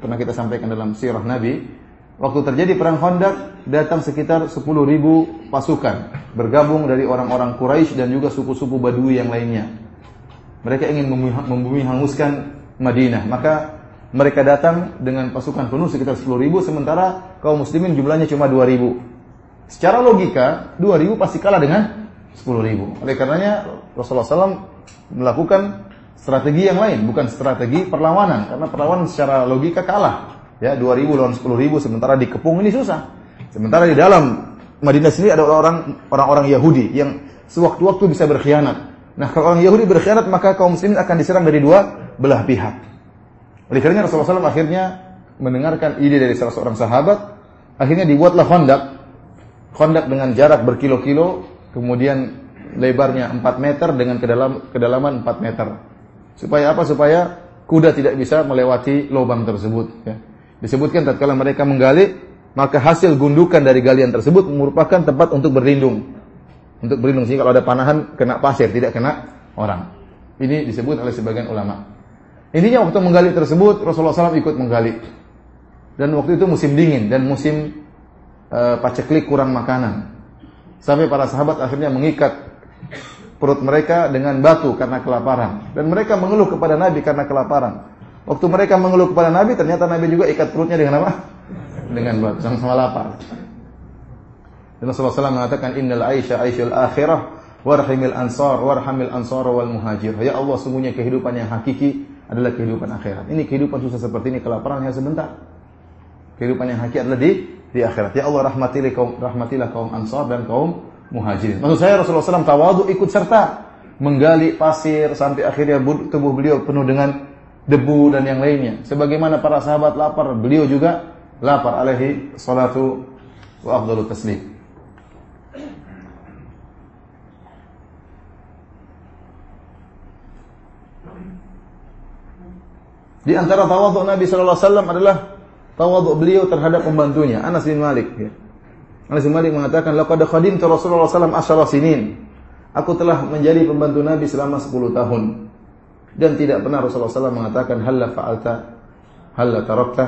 pernah kita sampaikan dalam sirah Nabi, waktu terjadi perang Khandaq datang sekitar 10.000 pasukan bergabung dari orang-orang Quraisy dan juga suku-suku Badui yang lainnya. Mereka ingin membumi hanguskan Madinah, maka mereka datang dengan pasukan penuh sekitar 10 ribu, sementara kaum muslimin jumlahnya cuma 2 ribu. Secara logika, 2 ribu pasti kalah dengan 10 ribu. Oleh karenanya, Rasulullah SAW melakukan strategi yang lain, bukan strategi perlawanan. Karena perlawanan secara logika kalah. Ya, 2 ribu lawan 10 ribu, sementara dikepung ini susah. Sementara di dalam Madinah sendiri ada orang orang Yahudi yang sewaktu-waktu bisa berkhianat. Nah, kalau orang Yahudi berkhianat, maka kaum muslimin akan diserang dari dua belah pihak. Oleh karena Rasulullah SAW akhirnya mendengarkan ide dari salah seorang sahabat, akhirnya dibuatlah kondak, kondak dengan jarak berkilo-kilo, kemudian lebarnya 4 meter dengan ke dalam, kedalaman 4 meter. Supaya apa? Supaya kuda tidak bisa melewati lubang tersebut. Ya. Disebutkan tatkala mereka menggali, maka hasil gundukan dari galian tersebut merupakan tempat untuk berlindung. Untuk berlindung sehingga kalau ada panahan kena pasir, tidak kena orang. Ini disebut oleh sebagian ulama. Intinya waktu menggali tersebut Rasulullah SAW ikut menggali. Dan waktu itu musim dingin dan musim uh, paceklik kurang makanan. Sampai para sahabat akhirnya mengikat perut mereka dengan batu karena kelaparan. Dan mereka mengeluh kepada Nabi karena kelaparan. Waktu mereka mengeluh kepada Nabi, ternyata Nabi juga ikat perutnya dengan apa? Dengan batu, sama-sama lapar. Dan Rasulullah SAW mengatakan, Innal Aisyah Aisyul akhirah, warhamil ansar, warhamil ansar wal muhajir. Ya Allah, sungguhnya kehidupan yang hakiki adalah kehidupan akhirat. Ini kehidupan susah seperti ini, kelaparan hanya sebentar. Kehidupan yang hakiki adalah di di akhirat. Ya Allah rahmatilah kaum rahmatilah kaum Ansar dan kaum Muhajirin. Maksud saya Rasulullah SAW tawadu ikut serta menggali pasir sampai akhirnya tubuh beliau penuh dengan debu dan yang lainnya. Sebagaimana para sahabat lapar, beliau juga lapar alaihi salatu wa afdalu taslim. Di antara tawadhu Nabi sallallahu alaihi wasallam adalah tawadhu beliau terhadap pembantunya Anas bin Malik ya. Anas bin Malik mengatakan laqad khadimtu Rasulullah sallallahu alaihi wasallam sinin. Aku telah menjadi pembantu Nabi selama 10 tahun. Dan tidak pernah Rasulullah SAW mengatakan halla fa'alta halla tarakta.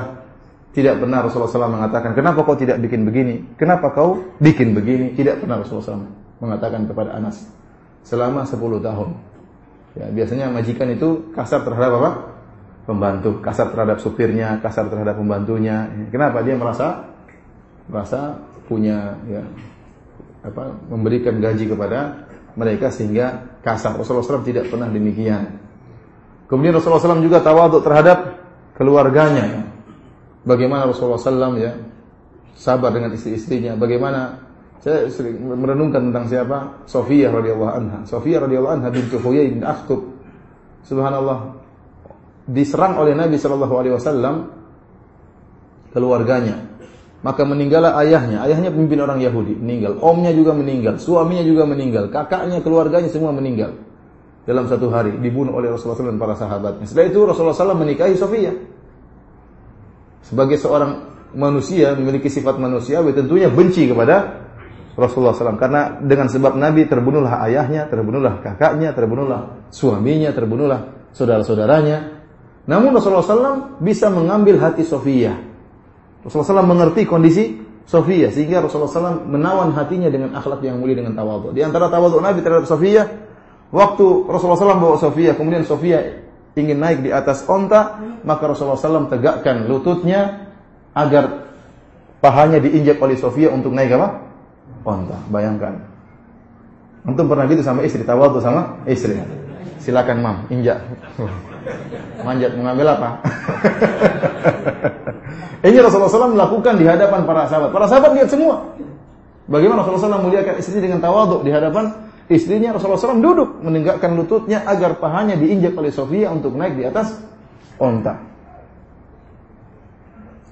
Tidak pernah Rasulullah SAW mengatakan kenapa kau tidak bikin begini? Kenapa kau bikin begini? Tidak pernah Rasulullah SAW mengatakan kepada Anas selama 10 tahun. Ya, biasanya majikan itu kasar terhadap apa? pembantu, kasar terhadap supirnya, kasar terhadap pembantunya. Kenapa? Dia merasa merasa punya ya apa memberikan gaji kepada mereka sehingga kasar. Rasulullah SAW tidak pernah demikian. Kemudian Rasulullah SAW juga tawaduk terhadap keluarganya. Bagaimana Rasulullah SAW ya sabar dengan istri-istrinya. Bagaimana saya sering merenungkan tentang siapa? Sofia radhiyallahu anha. Sofia radhiyallahu anha bintu Huyai bin Akhtub. Subhanallah, diserang oleh Nabi Shallallahu keluarganya. Maka meninggallah ayahnya. Ayahnya pemimpin orang Yahudi, meninggal. Omnya juga meninggal. Suaminya juga meninggal. Kakaknya, keluarganya semua meninggal. Dalam satu hari dibunuh oleh Rasulullah SAW dan para sahabatnya. Setelah itu Rasulullah SAW menikahi Sofia. Sebagai seorang manusia memiliki sifat manusiawi tentunya benci kepada Rasulullah SAW karena dengan sebab Nabi terbunuhlah ayahnya, terbunuhlah kakaknya, terbunuhlah suaminya, terbunuhlah saudara-saudaranya, namun Rasulullah SAW bisa mengambil hati Sofia. Rasulullah SAW mengerti kondisi Sofia sehingga Rasulullah SAW menawan hatinya dengan akhlak yang mulia dengan tawadhu. Di antara tawadhu Nabi terhadap Sofia, waktu Rasulullah SAW bawa Sofia, kemudian Sofia ingin naik di atas onta, maka Rasulullah SAW tegakkan lututnya agar pahanya diinjak oleh Sofia untuk naik apa? Onta. Bayangkan. Antum pernah gitu sama istri, tawadhu sama istri. Silakan mam, injak. Manjat mengambil apa? Ini Rasulullah SAW melakukan di hadapan para sahabat. Para sahabat lihat semua. Bagaimana Rasulullah SAW muliakan istri dengan tawaduk di hadapan istrinya Rasulullah SAW duduk menegakkan lututnya agar pahanya diinjak oleh Sofia untuk naik di atas onta.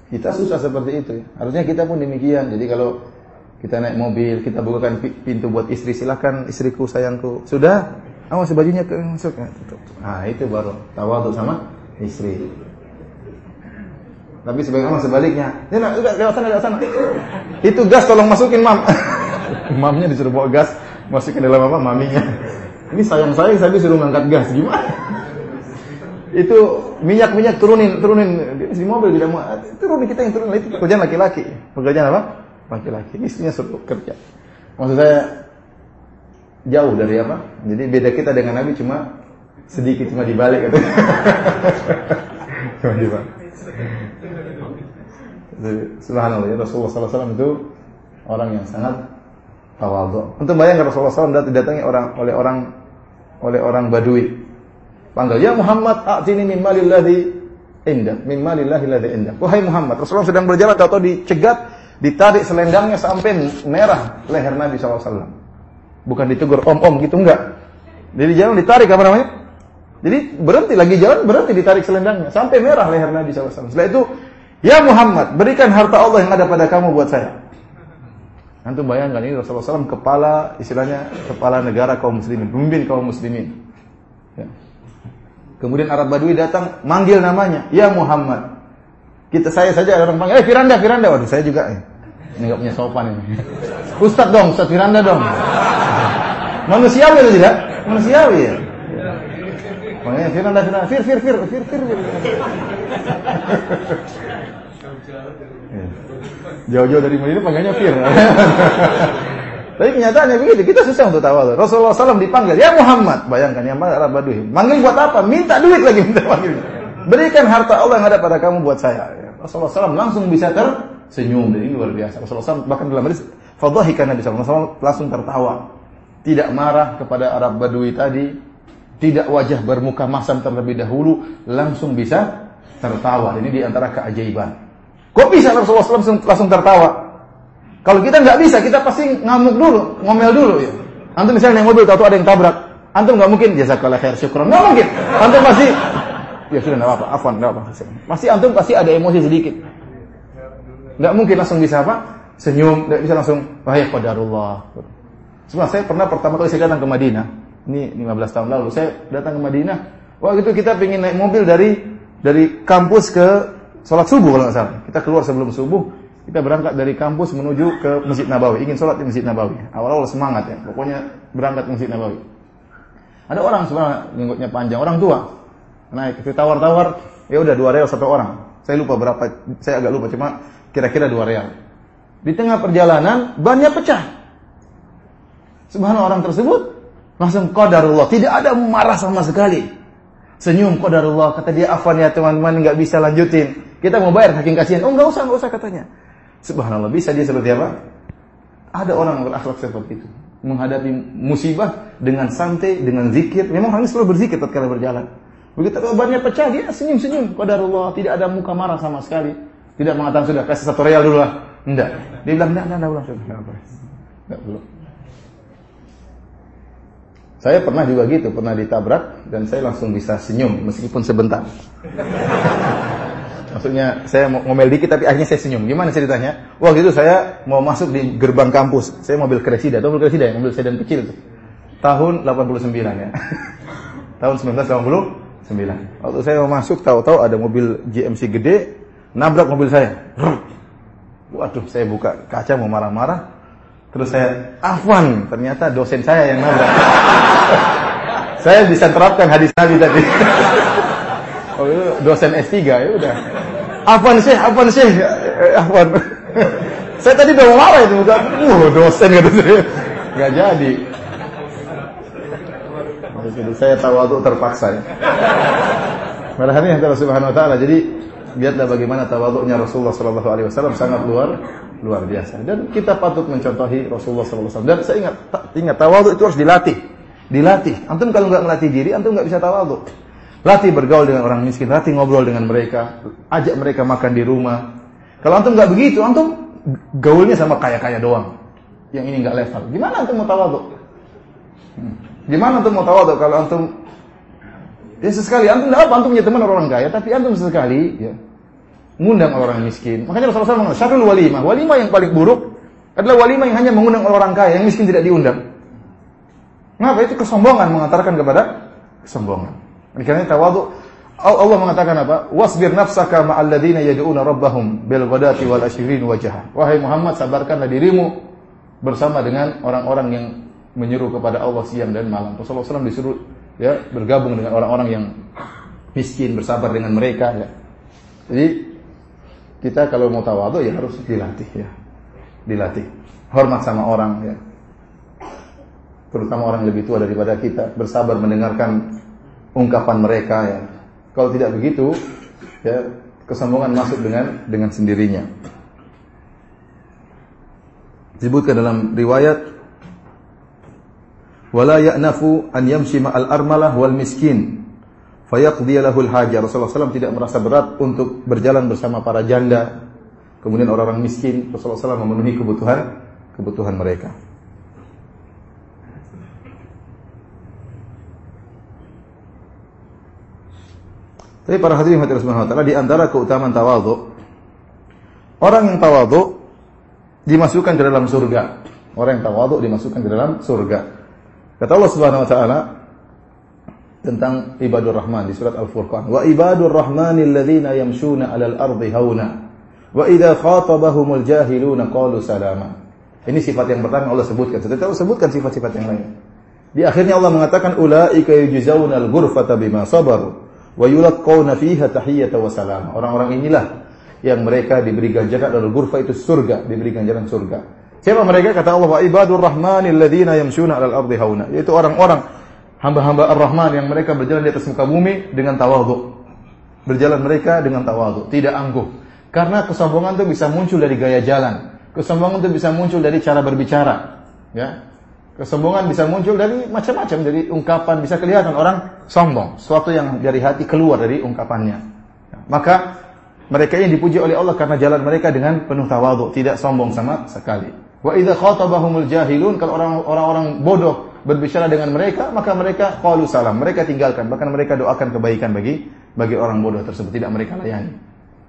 Kita susah seperti itu. Harusnya kita pun demikian. Jadi kalau kita naik mobil, kita bukakan pintu buat istri, silakan istriku, sayangku. Sudah, Awas bajunya ke masuk. Nah, itu baru tawadhu sama istri. Tapi sebagaimana sebaliknya. Ini lewat sana, lewat sana. Itu gas tolong masukin, Mam. Mamnya disuruh bawa gas, masukin dalam apa? Maminya. Ini sayang saya, saya disuruh ngangkat gas. Gimana? itu minyak-minyak turunin, turunin di mobil tidak mau. Turunin kita yang turunin itu pekerjaan laki-laki. Pekerjaan apa? Laki-laki. Istrinya suruh kerja. Maksud saya jauh dari apa? Jadi beda kita dengan Nabi cuma sedikit cuma dibalik gitu. cuma dibalik. Subhanallah ya Rasulullah SAW itu orang yang sangat tawadhu. Untuk bayangkan Rasulullah SAW didatangi orang oleh orang oleh orang Badui. Panggil, "Ya Muhammad, a'tini min malillahi inda, min malillahi ladzi inda." Wahai Muhammad, Rasulullah sedang berjalan atau dicegat, ditarik selendangnya sampai merah leher Nabi SAW. Bukan ditegur om-om gitu enggak. Jadi jalan ditarik apa namanya? Jadi berhenti lagi jalan berhenti ditarik selendangnya sampai merah leher Nabi SAW. Setelah itu, ya Muhammad berikan harta Allah yang ada pada kamu buat saya. Nanti bayangkan ini Rasulullah SAW kepala istilahnya kepala negara kaum muslimin, pemimpin kaum muslimin. Ya. Kemudian Arab Badui datang manggil namanya, "Ya Muhammad." Kita saya saja ada orang panggil, "Eh Firanda, Firanda." Waduh, saya juga eh. Ini enggak punya sopan ini. Ustaz dong, Ustaz Firanda dong. Manusiawi itu tidak? Manusiawi ya. Makanya Firanda, Firanda, Fir, Fir, Fir, Fir, Fir. Fir. Jauh-jauh dari Madinah panggilnya Fir. Tapi kenyataannya begitu, kita susah untuk tawadhu. Rasulullah SAW dipanggil, ya Muhammad. Bayangkan, yang Arab Badui. Manggil buat apa? Minta duit lagi minta panggil. Berikan harta Allah yang ada pada kamu buat saya. Rasulullah SAW langsung bisa tersenyum. Dan ini luar biasa. Rasulullah SAW bahkan dalam hadis, Fadhahikan Nabi SAW langsung tertawa. Tidak marah kepada Arab Badui tadi. Tidak wajah bermuka masam terlebih dahulu. Langsung bisa tertawa. Ini di antara keajaiban. Kok bisa Rasulullah SAW langsung, langsung tertawa? Kalau kita nggak bisa, kita pasti ngamuk dulu, ngomel dulu ya. Antum misalnya naik mobil, tahu ada yang tabrak. Antum nggak mungkin, jazakallah khair, syukron. Nggak mungkin. Antum pasti, ya sudah nggak apa-apa, afwan, nggak apa. Pasti antum pasti ada emosi sedikit. Nggak mungkin langsung bisa apa? Senyum, nggak bisa langsung, wahai qadarullah. Sebenarnya saya pernah pertama kali saya datang ke Madinah, ini 15 tahun lalu, saya datang ke Madinah. Waktu itu kita pengen naik mobil dari dari kampus ke sholat subuh kalau nggak salah. Kita keluar sebelum subuh, kita berangkat dari kampus menuju ke Masjid Nabawi, ingin sholat di Masjid Nabawi. Awal-awal semangat ya, pokoknya berangkat ke Masjid Nabawi. Ada orang sebenarnya jenggotnya panjang, orang tua. Naik, kita tawar-tawar, ya udah dua real satu orang. Saya lupa berapa, saya agak lupa cuma kira-kira dua real. Di tengah perjalanan bannya pecah. Subhanallah orang tersebut langsung qadarullah, tidak ada marah sama sekali. Senyum qadarullah, kata dia afan ya teman-teman nggak bisa lanjutin. Kita mau bayar saking kasihan. Oh nggak usah, nggak usah katanya. Subhanallah, bisa dia seperti apa? Ada orang berakhlak seperti itu. Menghadapi musibah dengan santai, dengan zikir. Memang harus selalu berzikir tatkala berjalan. Begitu kabarnya pecah, dia senyum-senyum. Qadarullah, tidak ada muka marah sama sekali. Tidak mengatakan sudah kasih satu real dulu lah. Enggak. Dia bilang enggak, enggak, enggak, enggak, enggak, enggak belum. Saya pernah juga gitu, pernah ditabrak dan saya langsung bisa senyum meskipun sebentar. Maksudnya saya mau ngomel dikit tapi akhirnya saya senyum. Gimana ceritanya? Waktu itu saya mau masuk di gerbang kampus. Saya mobil Kresida, atau mobil Kresida ya, mobil sedan kecil itu. Tahun 89 ya. Tahun 1989. Waktu saya mau masuk tahu-tahu ada mobil GMC gede nabrak mobil saya. Waduh, saya buka kaca mau marah-marah. Terus saya, Afwan, ternyata dosen saya yang nabrak. saya bisa terapkan hadis Nabi tadi. Oh, dosen S3 ya udah. Afwan sih, Afwan sih, Afwan. saya tadi udah marah itu bukan, uh dosen gitu saya. Gak jadi. Jadi saya tahu waktu terpaksa ya. Padahal ini antara subhanahu wa ta'ala. Jadi lihatlah bagaimana tawaduknya Rasulullah sallallahu alaihi wasallam sangat luar luar biasa. Dan kita patut mencontohi Rasulullah wasallam. Dan saya ingat ingat tawaduk itu harus dilatih. Dilatih. Antum kalau nggak melatih diri, antum nggak bisa tawaduk. Latih bergaul dengan orang miskin, latih ngobrol dengan mereka, ajak mereka makan di rumah. Kalau antum nggak begitu, antum gaulnya sama kaya-kaya doang. Yang ini nggak level. Gimana antum mau tawaduk? Hmm. Gimana antum mau tawaduk kalau antum Ya sesekali antum tidak apa antum punya teman orang kaya, tapi antum sesekali ya mengundang orang miskin. Makanya Rasulullah SAW mengatakan walimah. Walimah yang paling buruk adalah walimah yang hanya mengundang orang kaya, yang miskin tidak diundang. Kenapa? Itu kesombongan mengantarkan kepada kesombongan. Karena tawadhu Allah mengatakan apa? Wasbir nafsaka ma'al ladzina yad'una rabbahum bil ghadati wal ashirin wajha. Wahai Muhammad, sabarkanlah dirimu bersama dengan orang-orang yang menyeru kepada Allah siang dan malam. Rasulullah SAW disuruh ya bergabung dengan orang-orang yang miskin, bersabar dengan mereka ya. Jadi kita kalau mau tawadhu ya harus dilatih ya. Dilatih. Hormat sama orang ya. Terutama orang yang lebih tua daripada kita, bersabar mendengarkan ungkapan mereka ya. Kalau tidak begitu, ya kesombongan masuk dengan dengan sendirinya. Disebutkan dalam riwayat wala ya'nafu an yamshi ma'al armalah wal miskin fayaqdi lahu al-hajah. Rasulullah SAW tidak merasa berat untuk berjalan bersama para janda, kemudian orang-orang miskin. Rasulullah SAW memenuhi kebutuhan kebutuhan mereka. Tapi para hadirin hadirin subhanahu wa ta'ala di antara keutamaan tawadhu orang yang tawadhu dimasukkan ke dalam surga. Orang yang tawadhu dimasukkan ke dalam surga. Kata Allah Subhanahu wa taala tentang ibadur rahman di surat Al-Furqan. Wa ibadur rahmanil ladzina yamshuna 'alal ardi hauna wa idza khatabahumul jahiluna qalu salama. Ini sifat yang pertama Allah sebutkan. Setelah Allah sebutkan sifat-sifat yang lain. Di akhirnya Allah mengatakan ulaika yujzaunal ghurfata bima sabaru wa yulaqqawna fiha tahiyyatan wa salama. Orang-orang inilah yang mereka diberi ganjaran adalah ghurfa itu surga, diberi ganjaran surga. Siapa mereka? Kata Allah wa ibadur rahmanil ladzina yamshuna 'alal ardi hauna. Yaitu orang-orang hamba-hamba Ar-Rahman yang mereka berjalan di atas muka bumi dengan tawadhu. Berjalan mereka dengan tawadhu, tidak angkuh. Karena kesombongan itu bisa muncul dari gaya jalan. Kesombongan itu bisa muncul dari cara berbicara, ya. Kesombongan bisa muncul dari macam-macam, dari ungkapan bisa kelihatan orang sombong, sesuatu yang dari hati keluar dari ungkapannya. Maka mereka ini dipuji oleh Allah karena jalan mereka dengan penuh tawadhu, tidak sombong sama sekali. Wa idza khatabahumul jahilun kalau orang-orang bodoh berbicara dengan mereka, maka mereka qalu salam, mereka tinggalkan, bahkan mereka doakan kebaikan bagi bagi orang bodoh tersebut tidak mereka layani.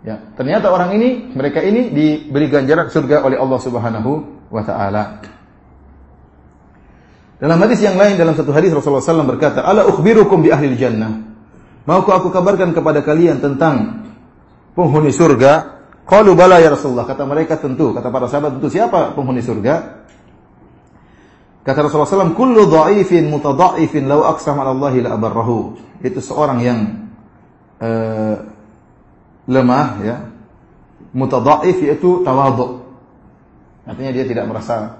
Ya, ternyata orang ini, mereka ini diberi ganjaran surga oleh Allah Subhanahu wa taala. Dalam hadis yang lain dalam satu hadis Rasulullah SAW berkata, "Ala ukhbirukum bi ahli jannah?" Maukah aku kabarkan kepada kalian tentang penghuni surga? Qalu bala ya Rasulullah. Kata mereka tentu, kata para sahabat tentu siapa penghuni surga? Kata Rasulullah SAW, Kullu dha'ifin mutadha'ifin lau aqsam ala Allahi la abarrahu. Itu seorang yang uh, lemah, ya. Mutadha'if yaitu tawadhu. Artinya dia tidak merasa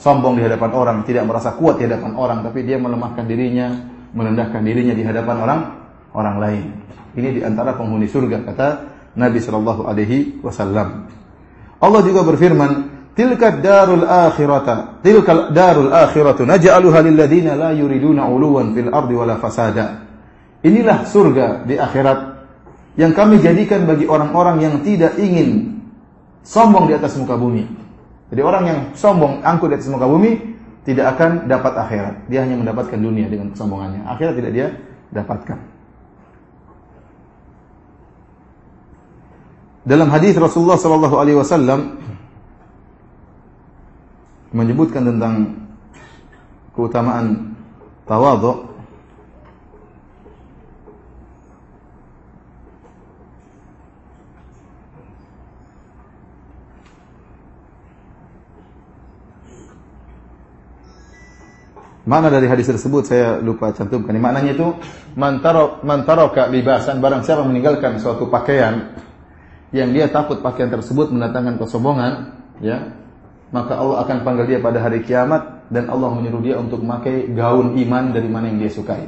sombong di hadapan orang, tidak merasa kuat di hadapan orang, tapi dia melemahkan dirinya, merendahkan dirinya di hadapan orang orang lain. Ini di antara penghuni surga kata Nabi wasallam. Allah juga berfirman, tilka darul akhirata tilka darul akhiratu naj'aluha lil ladzina la yuriduna uluwan fil ardi wala fasada. Inilah surga di akhirat yang kami jadikan bagi orang-orang yang tidak ingin sombong di atas muka bumi. Jadi orang yang sombong angkuh di atas muka bumi tidak akan dapat akhirat. Dia hanya mendapatkan dunia dengan kesombongannya. Akhirat tidak dia dapatkan. Dalam hadis Rasulullah sallallahu alaihi wasallam menyebutkan tentang keutamaan tawadhu. Mana dari hadis tersebut? Saya lupa cantumkan. Maknanya itu mantaro mantaroka libasan. Barang siapa meninggalkan suatu pakaian yang dia takut pakaian tersebut mendatangkan kesombongan, ya, maka Allah akan panggil dia pada hari kiamat dan Allah menyuruh dia untuk memakai gaun iman dari mana yang dia sukai.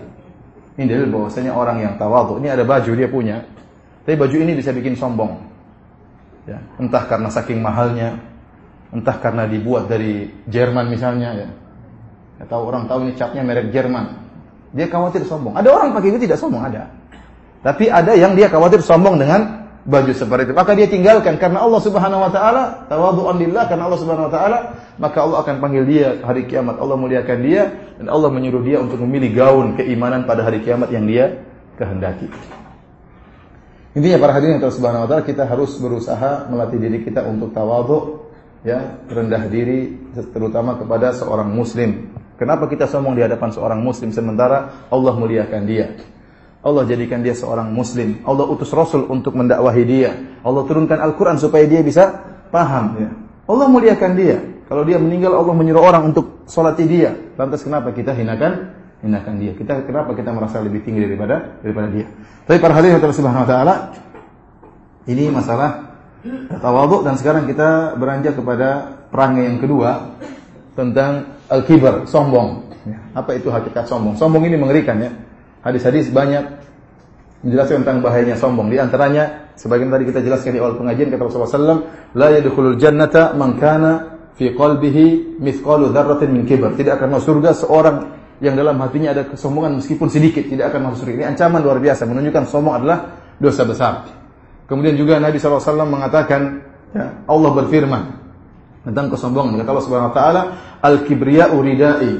Ini dalil bahwasanya orang yang tawadhu, ini ada baju dia punya, tapi baju ini bisa bikin sombong. Ya, entah karena saking mahalnya, entah karena dibuat dari Jerman misalnya ya. ya tahu orang tahu ini catnya merek Jerman. Dia khawatir sombong. Ada orang pakai ini tidak sombong, ada. Tapi ada yang dia khawatir sombong dengan baju seperti itu. Maka dia tinggalkan karena Allah Subhanahu wa taala, tawadhu'an lillah karena Allah Subhanahu wa taala, maka Allah akan panggil dia hari kiamat. Allah muliakan dia dan Allah menyuruh dia untuk memilih gaun keimanan pada hari kiamat yang dia kehendaki. Intinya para hadirin yang Subhanahu wa taala kita harus berusaha melatih diri kita untuk tawadhu ya, rendah diri terutama kepada seorang muslim. Kenapa kita sombong di hadapan seorang muslim sementara Allah muliakan dia? Allah jadikan dia seorang muslim. Allah utus Rasul untuk mendakwahi dia. Allah turunkan Al-Quran supaya dia bisa paham. Ya. Allah muliakan dia. Kalau dia meninggal, Allah menyuruh orang untuk sholati dia. Lantas kenapa kita hinakan? Hinakan dia. Kita kenapa kita merasa lebih tinggi daripada daripada dia? Tapi para hadirin Allah Subhanahu wa taala, ini masalah tawadhu dan sekarang kita beranjak kepada perangai yang kedua tentang al-kibar, sombong. Ya. Apa itu hakikat sombong? Sombong ini mengerikan ya. Hadis-hadis banyak menjelaskan tentang bahayanya sombong. Di antaranya sebagian tadi kita jelaskan di awal pengajian kata Rasulullah SAW, la yadkhulul jannata man kana fi qalbihi mithqalu dzarratin min kibr. Tidak akan masuk surga seorang yang dalam hatinya ada kesombongan meskipun sedikit, tidak akan masuk surga. Ini ancaman luar biasa menunjukkan sombong adalah dosa besar. Kemudian juga Nabi SAW mengatakan, ya, Allah berfirman tentang kesombongan. Kata Allah Subhanahu wa taala, "Al-kibriya'u ridai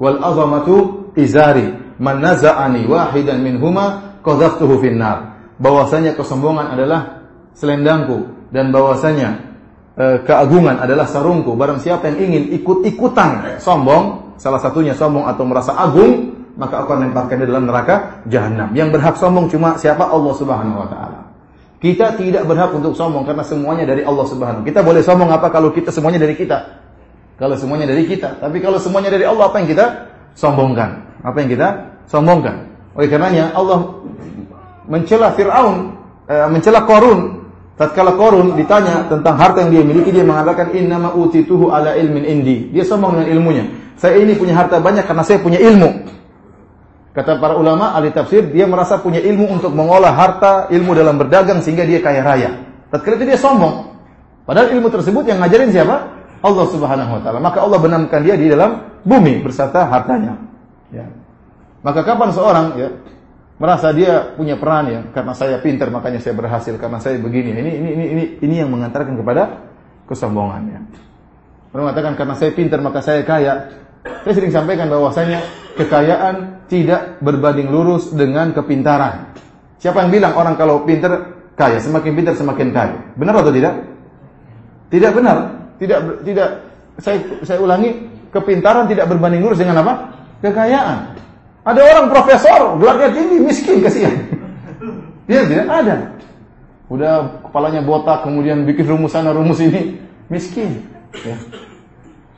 wal azamatu izari." Man naza'ani wahidan minhuma qadhaftuhu finnar. Bahwasanya kesombongan adalah selendangku dan bahwasanya e, keagungan adalah sarungku. Barang siapa yang ingin ikut-ikutan sombong, salah satunya sombong atau merasa agung, maka aku akan lemparkan dia dalam neraka jahanam. Yang berhak sombong cuma siapa? Allah Subhanahu wa taala. Kita tidak berhak untuk sombong karena semuanya dari Allah Subhanahu. Kita boleh sombong apa kalau kita semuanya dari kita? Kalau semuanya dari kita. Tapi kalau semuanya dari Allah apa yang kita sombongkan? Apa yang kita sombongkan? Oleh karenanya Allah mencela Firaun, eh, mencela Korun Tatkala Korun ditanya tentang harta yang dia miliki, dia mengatakan innama utituhu ala ilmin indi. Dia sombong dengan ilmunya. Saya ini punya harta banyak karena saya punya ilmu. Kata para ulama ahli tafsir, dia merasa punya ilmu untuk mengolah harta, ilmu dalam berdagang sehingga dia kaya raya. Tatkala itu dia sombong. Padahal ilmu tersebut yang ngajarin siapa? Allah Subhanahu wa taala. Maka Allah benamkan dia di dalam bumi berserta hartanya. Ya. Maka kapan seorang ya merasa dia punya peran ya karena saya pintar makanya saya berhasil karena saya begini ini ini ini ini ini yang mengantarkan kepada kesombongan ya. Orang mengatakan karena saya pintar maka saya kaya. Saya sering sampaikan bahwasanya kekayaan tidak berbanding lurus dengan kepintaran. Siapa yang bilang orang kalau pintar kaya, semakin pintar semakin kaya? Benar atau tidak? Tidak benar. Tidak tidak saya saya ulangi, kepintaran tidak berbanding lurus dengan apa? Kekayaan. Ada orang profesor, gelarnya tinggi, miskin, kasihan. Dia tidak ada. Udah kepalanya botak, kemudian bikin rumus sana, rumus ini, miskin. Ya.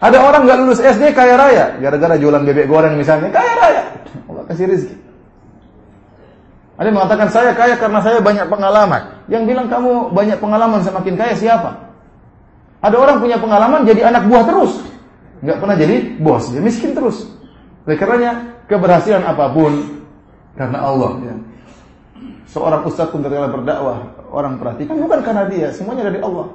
Ada orang nggak lulus SD kaya raya, gara-gara jualan bebek goreng misalnya, kaya raya. Allah kasih rezeki. Ada yang mengatakan saya kaya karena saya banyak pengalaman. Yang bilang kamu banyak pengalaman semakin kaya siapa? Ada orang punya pengalaman jadi anak buah terus, nggak pernah jadi bos, dia miskin terus. Oleh karenanya keberhasilan apa pun karena Allah. Ya. Seorang ustaz pun ketika berdakwah, orang perhatikan bukan karena dia, semuanya dari Allah.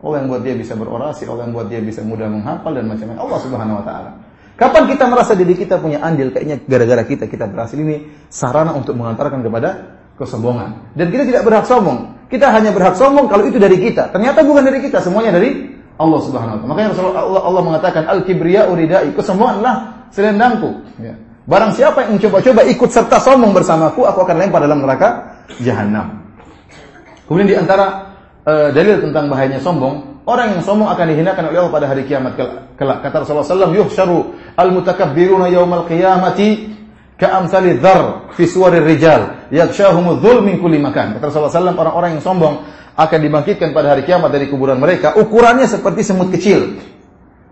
Allah yang buat dia bisa berorasi, Allah yang buat dia bisa mudah menghafal dan macam-macam. Allah Subhanahu wa taala. Kapan kita merasa diri kita punya andil kayaknya gara-gara kita kita berhasil ini sarana untuk mengantarkan kepada kesombongan. Dan kita tidak berhak sombong. Kita hanya berhak sombong kalau itu dari kita. Ternyata bukan dari kita, semuanya dari Allah Subhanahu wa taala. Makanya Rasulullah Allah, mengatakan al-kibriya uridai, kesombongan adalah selendangku. Ya. Barang siapa yang mencoba-coba ikut serta sombong bersamaku, aku akan lempar dalam neraka jahanam. Kemudian di antara uh, dalil tentang bahayanya sombong, orang yang sombong akan dihinakan oleh Allah pada hari kiamat kelak. Kata Rasulullah SAW, yuhsyaru al-mutakabbiruna yawmal qiyamati ka'amsali dhar fi suwarir rijal yakshahumudz dhul min kulli makan. Kata Rasulullah SAW, orang-orang yang sombong akan dibangkitkan pada hari kiamat dari kuburan mereka. Ukurannya seperti semut kecil.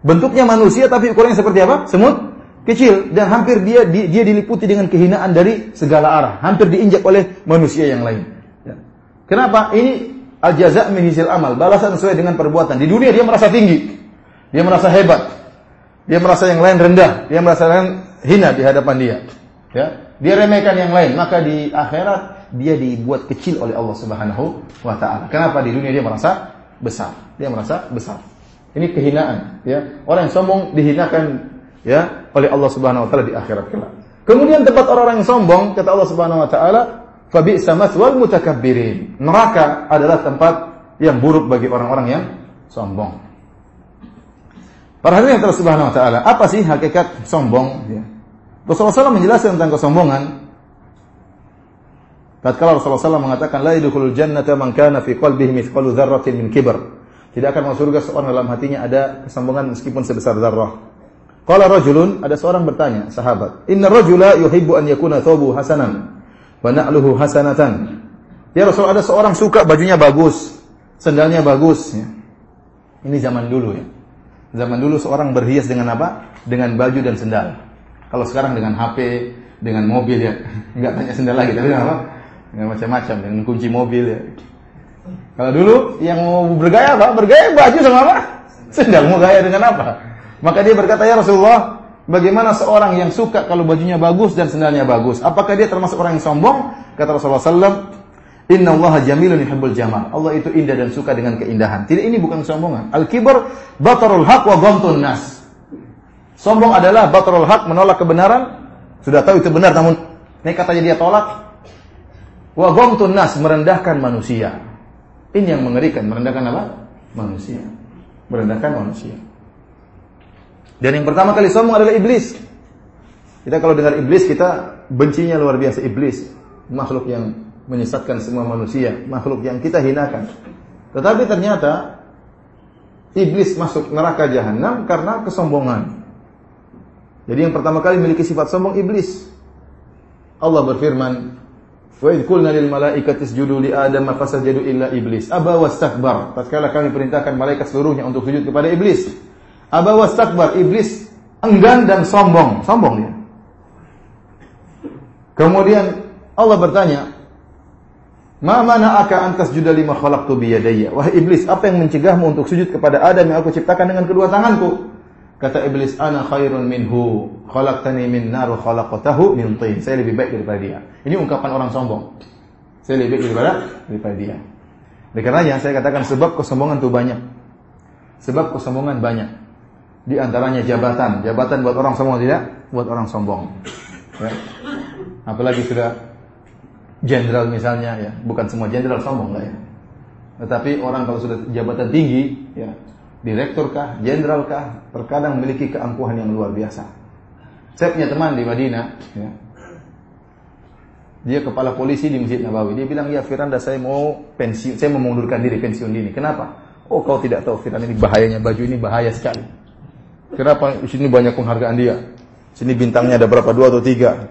Bentuknya manusia tapi ukurannya seperti apa? Semut kecil dan hampir dia dia diliputi dengan kehinaan dari segala arah, hampir diinjak oleh manusia yang lain. Ya. Kenapa? Ini al jaza min amal, balasan sesuai dengan perbuatan. Di dunia dia merasa tinggi, dia merasa hebat, dia merasa yang lain rendah, dia merasa yang hina di hadapan dia. Ya, dia remehkan yang lain, maka di akhirat dia dibuat kecil oleh Allah Subhanahu wa taala. Kenapa di dunia dia merasa besar? Dia merasa besar. Ini kehinaan, ya. Orang yang sombong dihinakan ya oleh Allah Subhanahu wa taala di akhirat kelak. Kemudian tempat orang-orang yang sombong kata Allah Subhanahu wa taala fa bi'sa maswal mutakabbirin. Neraka adalah tempat yang buruk bagi orang-orang yang sombong. Para hadirin yang Subhanahu wa taala, apa sih hakikat sombong ya? Rasulullah SAW menjelaskan tentang kesombongan. Tatkala Rasulullah SAW mengatakan la yadkhulul jannata man kana fi qalbihi mithqalu dzarratin min kibr. Tidak akan masuk surga seorang dalam hatinya ada kesombongan meskipun sebesar zarrah. Qala rajulun, ada seorang bertanya, sahabat, "Inna rajula yuhibbu an yakuna thawbu hasanan wa na'luhu hasanatan." Ya Rasul, ada seorang suka bajunya bagus, sendalnya bagus ya. Ini zaman dulu ya. Zaman dulu seorang berhias dengan apa? Dengan baju dan sendal. Kalau sekarang dengan HP, dengan mobil ya. Enggak tanya sendal lagi, tapi apa? Dengan macam-macam, dengan kunci mobil ya. Kalau dulu yang mau bergaya apa? Bergaya baju sama apa? Sendal mau gaya dengan apa? Maka dia berkata, "Ya Rasulullah, bagaimana seorang yang suka kalau bajunya bagus dan sendalnya bagus? Apakah dia termasuk orang yang sombong?" Kata Rasulullah sallam, Inna Allah jamilun yuhibbul jamal. Allah itu indah dan suka dengan keindahan. Tidak ini bukan sombongan. Al-kibr batarul haq wa ghamtun nas. Sombong adalah batarul haq menolak kebenaran. Sudah tahu itu benar namun nekat aja dia tolak. Wa ghamtun nas merendahkan manusia. Ini yang mengerikan, merendahkan apa? Manusia. Merendahkan manusia. Dan yang pertama kali sombong adalah iblis. Kita kalau dengar iblis kita bencinya luar biasa iblis, makhluk yang menyesatkan semua manusia, makhluk yang kita hinakan. Tetapi ternyata iblis masuk neraka jahanam karena kesombongan. Jadi yang pertama kali memiliki sifat sombong iblis. Allah berfirman, "Wa idh qulna lil malaikati isjudu li Adam fasajadu illa iblis aba wastakbar." Tatkala kami perintahkan malaikat seluruhnya untuk sujud kepada iblis. Aba wastakbar, iblis enggan dan sombong, sombong dia. Kemudian Allah bertanya, Ma mana aka antas juda lima khalaqtu biyadayya. Wahai iblis, apa yang mencegahmu untuk sujud kepada Adam yang aku ciptakan dengan kedua tanganku? Kata iblis, ana khairun minhu. Khalaqtani min nar khalaqtahu min tin. Saya lebih baik daripada dia. Ini ungkapan orang sombong. Saya lebih baik daripada daripada dia. Oleh karenanya saya katakan sebab kesombongan itu banyak. Sebab kesombongan banyak. Di antaranya jabatan. Jabatan buat orang sombong tidak? Buat orang sombong. Ya. Apalagi sudah jenderal misalnya ya, bukan semua jenderal sombong lah ya. Tetapi orang kalau sudah jabatan tinggi ya, direktur kah, jenderal kah, terkadang memiliki keangkuhan yang luar biasa. Saya punya teman di Madinah ya. Dia kepala polisi di Masjid Nabawi. Dia bilang, "Ya Firanda, saya mau pensiun, saya mau mengundurkan diri pensiun dini." Kenapa? Oh, kau tidak tahu Firanda ini bahayanya baju ini bahaya sekali. Kenapa? Di sini banyak penghargaan dia. Sini bintangnya ada berapa? Dua atau tiga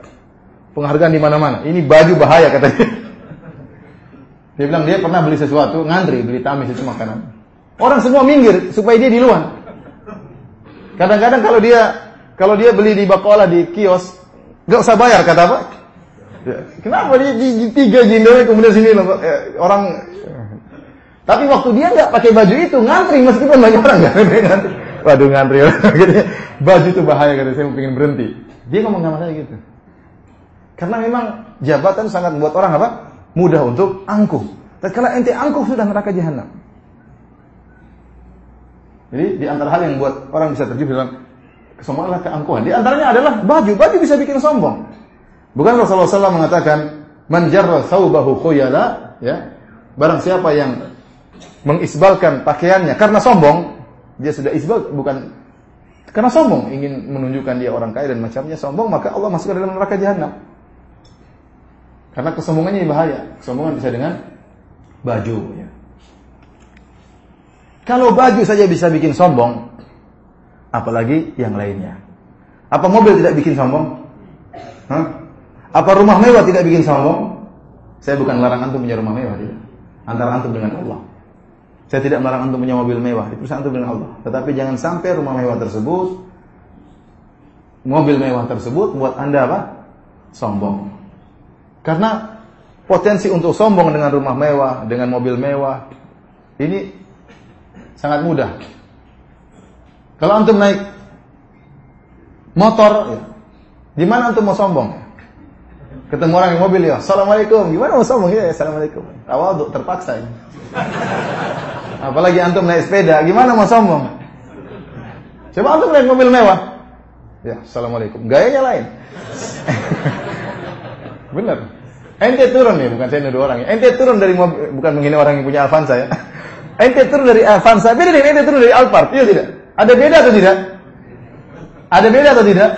penghargaan di mana-mana. Ini baju bahaya katanya. Dia bilang dia pernah beli sesuatu, ngantri beli tamis itu makanan. Orang semua minggir supaya dia di luar. Kadang-kadang kalau dia kalau dia beli di Bakola di kios, nggak usah bayar kata apa? Ya, kenapa dia di, di tiga jindonya kemudian sini eh, orang tapi waktu dia nggak pakai baju itu ngantri meskipun banyak orang nggak ngantri. Waduh ngantri. baju itu bahaya kata saya pengen berhenti. Dia ngomong sama saya gitu. Karena memang jabatan sangat membuat orang apa? Mudah untuk angkuh. kalau ente angkuh sudah neraka jahanam. Jadi di antara hal yang membuat orang bisa terjebak dalam kesombongan adalah keangkuhan. Di antaranya adalah baju. Baju bisa bikin sombong. Bukan Rasulullah SAW mengatakan, "Man jarra thawbahu khuyala", ya. Barang siapa yang mengisbalkan pakaiannya karena sombong, dia sudah isbal bukan karena sombong, ingin menunjukkan dia orang kaya dan macamnya sombong, maka Allah masukkan dalam neraka jahanam. Karena kesombongannya bahaya. Kesombongan bisa dengan baju. Ya. Kalau baju saja bisa bikin sombong, apalagi yang lainnya. Apa mobil tidak bikin sombong? Hah? Apa rumah mewah tidak bikin sombong? Saya bukan melarang antum punya rumah mewah, tidak. Antara antum dengan Allah. Saya tidak melarang antum punya mobil mewah, itu antum dengan Allah. Tetapi jangan sampai rumah mewah tersebut, mobil mewah tersebut buat anda apa? Sombong. Karena potensi untuk sombong dengan rumah mewah, dengan mobil mewah, ini sangat mudah. Kalau antum naik motor, ya, di mana antum mau sombong? Ketemu orang yang mobil ya, assalamualaikum. Gimana mau sombong ya? Assalamualaikum. Awal terpaksa ya. Apalagi antum naik sepeda, gimana mau sombong? Coba antum naik mobil mewah. Ya, assalamualaikum. Gayanya lain. Benar. Ente turun ya, bukan saya nuduh orang ya. Ente turun dari mobil, bukan menghina orang yang punya Avanza ya. Ente turun dari Avanza, beda dengan ente turun dari Alphard, iya tidak? Ada beda atau tidak? Ada beda atau tidak?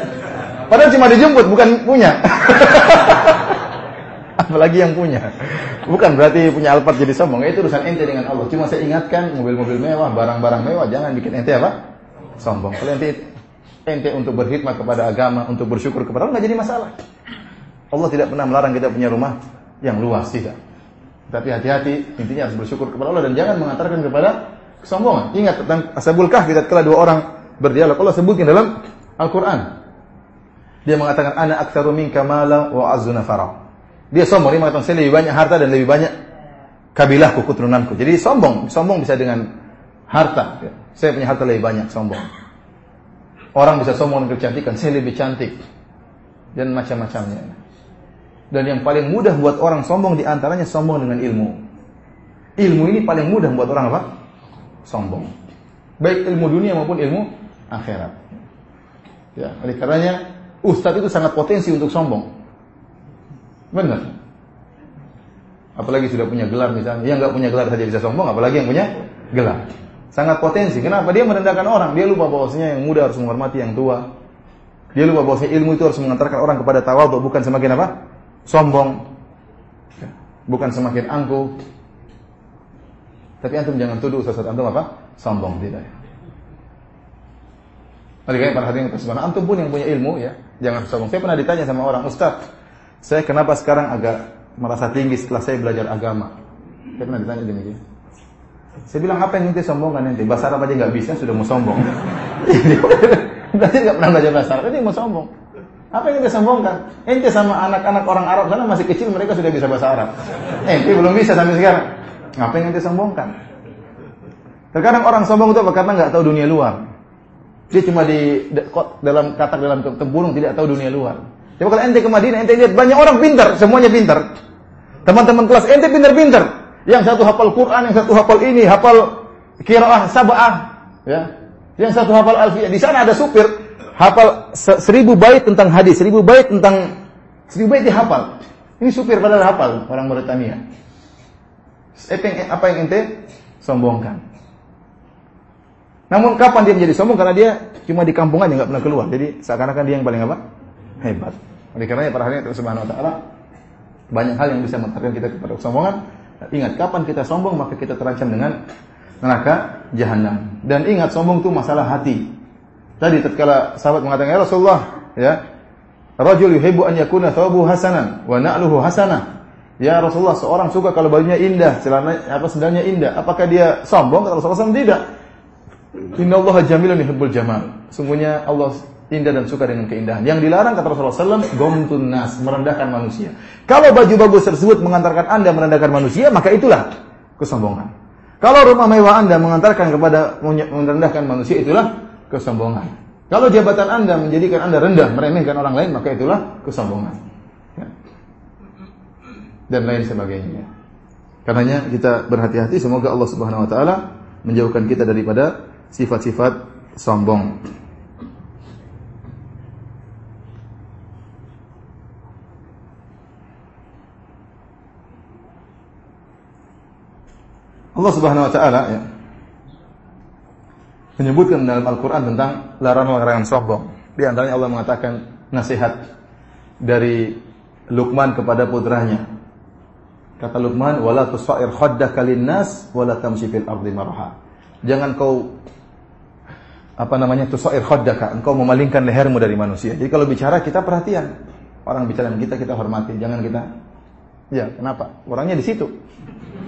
Padahal cuma dijemput, bukan punya. Apalagi yang punya. Bukan berarti punya Alphard jadi sombong. Itu urusan ente dengan Allah. Cuma saya ingatkan mobil-mobil mewah, barang-barang mewah, jangan bikin ente apa? Sombong. Kalau ente ente untuk berkhidmat kepada agama, untuk bersyukur kepada Allah nggak jadi masalah. Allah tidak pernah melarang kita punya rumah yang luas, tidak. Tapi hati-hati, intinya harus bersyukur kepada Allah dan jangan mengantarkan kepada kesombongan. Ingat tentang Ashabul Kahfi tatkala dua orang berdialog, Allah sebutkan dalam Al-Qur'an. Dia mengatakan ana aktsaru minka mala wa azzu nafara. Dia sombong, dia mengatakan saya lebih banyak harta dan lebih banyak kabilahku, keturunanku. Jadi sombong, sombong bisa dengan harta. Saya punya harta lebih banyak, sombong. Orang bisa sombong dengan kecantikan, saya lebih cantik. Dan macam-macamnya. Dan yang paling mudah buat orang sombong di antaranya sombong dengan ilmu. Ilmu ini paling mudah buat orang apa? Sombong. Baik ilmu dunia maupun ilmu akhirat. Ya, oleh karenanya ustadz itu sangat potensi untuk sombong. Benar. Apalagi sudah punya gelar misalnya, yang nggak punya gelar saja bisa sombong, apalagi yang punya gelar. Sangat potensi. Kenapa? Dia merendahkan orang. Dia lupa bahwasanya yang muda harus menghormati yang tua. Dia lupa bahwasanya ilmu itu harus mengantarkan orang kepada tawadhu, bukan semakin apa? sombong, bukan semakin angkuh. Tapi antum jangan tuduh ustaz antum apa? Sombong tidak. Mari kalian para hadirin antum pun yang punya ilmu ya, jangan sombong. Saya pernah ditanya sama orang ustaz, saya kenapa sekarang agak merasa tinggi setelah saya belajar agama? Saya pernah ditanya demikian. Saya bilang apa yang ente sombongkan ente? Bahasa Arab aja nggak bisa sudah mau sombong. Berarti nggak pernah belajar bahasa Arab, ini mau sombong. Apa yang ente sombongkan? Ente sama anak-anak orang Arab sana masih kecil mereka sudah bisa bahasa Arab. Ente belum bisa sampai sekarang. Apa yang ente sombongkan? Terkadang orang sombong itu karena nggak tahu dunia luar. Dia cuma di dalam kata dalam tempurung tidak tahu dunia luar. Coba kalau ente ke Madinah, ente lihat banyak orang pintar, semuanya pintar. Teman-teman kelas ente pintar-pintar. Yang satu hafal Quran, yang satu hafal ini, hafal kiraah sab'ah, ya. Yang satu hafal alfiyah. Di sana ada supir hafal seribu bait tentang hadis, seribu bait tentang seribu bait dihafal. Ini supir padahal hafal orang Mauritania. Apa yang ente sombongkan? Namun kapan dia menjadi sombong? Karena dia cuma di kampung aja nggak pernah keluar. Jadi seakan-akan dia yang paling apa? Hebat. Oleh karenanya para hadirin Subhanahu wa taala banyak hal yang bisa mengantarkan kita kepada kesombongan. Ingat kapan kita sombong maka kita terancam dengan neraka jahanam. Dan ingat sombong itu masalah hati. Tadi tatkala sahabat mengatakan ya Rasulullah, ya. Rajul yuhibbu an yakuna thawabuhu hasanan wa na'luhu hasanah. Ya Rasulullah, seorang suka kalau bajunya indah, celana apa sendalnya indah. Apakah dia sombong? Kata Rasulullah tidak. Inna Allah jamilun yuhibbul jamal. Sungguhnya Allah indah dan suka dengan keindahan. Yang dilarang kata Rasulullah SAW, gomtun nas, merendahkan manusia. Kalau baju bagus tersebut mengantarkan anda merendahkan manusia, maka itulah kesombongan. Kalau rumah mewah anda mengantarkan kepada merendahkan manusia, itulah kesombongan. Kalau jabatan anda menjadikan anda rendah, meremehkan orang lain, maka itulah kesombongan. Ya. Dan lain sebagainya. Karenanya kita berhati-hati, semoga Allah Subhanahu Wa Taala menjauhkan kita daripada sifat-sifat sombong. Allah Subhanahu wa taala ya menyebutkan dalam Al-Qur'an tentang larangan-larangan sombong. Di antaranya Allah mengatakan nasihat dari Luqman kepada putranya. Kata Luqman, "Wala tusair khaddaka lin-nas wala tamshi fil ardi marha." Jangan kau apa namanya tusair khaddaka, engkau memalingkan lehermu dari manusia. Jadi kalau bicara kita perhatian. Orang bicara dengan kita kita hormati, jangan kita Ya, kenapa? Orangnya di situ.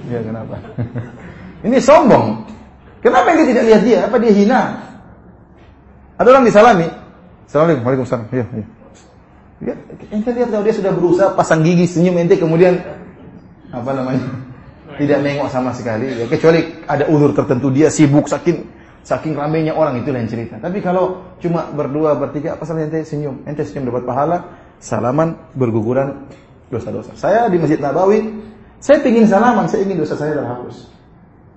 Ya, kenapa? Ini sombong. Kenapa dia tidak lihat dia? Apa dia hina? Ada orang disalami. Assalamualaikum, Waalaikumsalam. Ya, ya. Ya, ente lihat kalau dia sudah berusaha pasang gigi senyum ente kemudian apa namanya? Tidak nengok sama sekali. Ya, kecuali ada ulur tertentu dia sibuk saking saking ramainya orang itu lain cerita. Tapi kalau cuma berdua bertiga apa salah ente senyum? Ente senyum dapat pahala, salaman berguguran dosa-dosa. Saya di Masjid Nabawi saya ingin salaman, saya ingin dosa saya terhapus.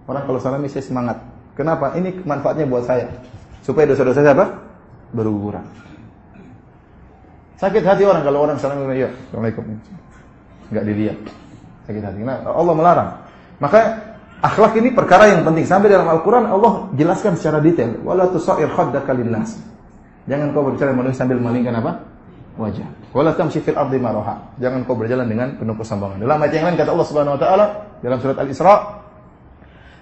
Orang kalau salami saya semangat. Kenapa? Ini manfaatnya buat saya. Supaya dosa-dosa saya apa? Berguguran. Sakit hati orang kalau orang salam ya, Assalamualaikum. Enggak dilihat. Sakit hati. Nah, Allah melarang. Maka akhlak ini perkara yang penting. Sampai dalam Al-Quran Allah jelaskan secara detail. Wala tusair khaddaka linnas. Jangan kau berbicara manusia sambil melingkan apa? Wajah. Wala tamshi fil ardi maraha. Jangan kau berjalan dengan penuh kesombongan. Dalam ayat yang lain kata Allah Subhanahu wa taala dalam surat Al-Isra,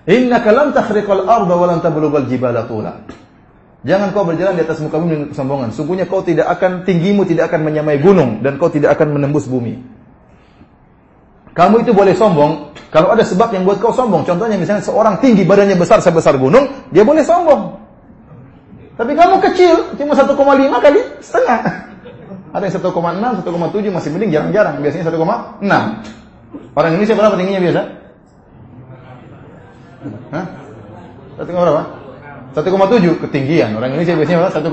"Innaka lam takhriqal arda wa lam tablughal jibala tula." Jangan kau berjalan di atas muka bumi dengan kesombongan. Sungguhnya kau tidak akan tinggimu tidak akan menyamai gunung dan kau tidak akan menembus bumi. Kamu itu boleh sombong kalau ada sebab yang buat kau sombong. Contohnya misalnya seorang tinggi badannya besar sebesar gunung, dia boleh sombong. Tapi kamu kecil, cuma 1,5 kali setengah. Ada yang 1,6, 1,7 masih mending jarang-jarang. Biasanya 1,6. Orang Indonesia berapa tingginya biasa? Hah? 1, berapa? 1,7 ketinggian. Orang Indonesia biasanya berapa? 1,6.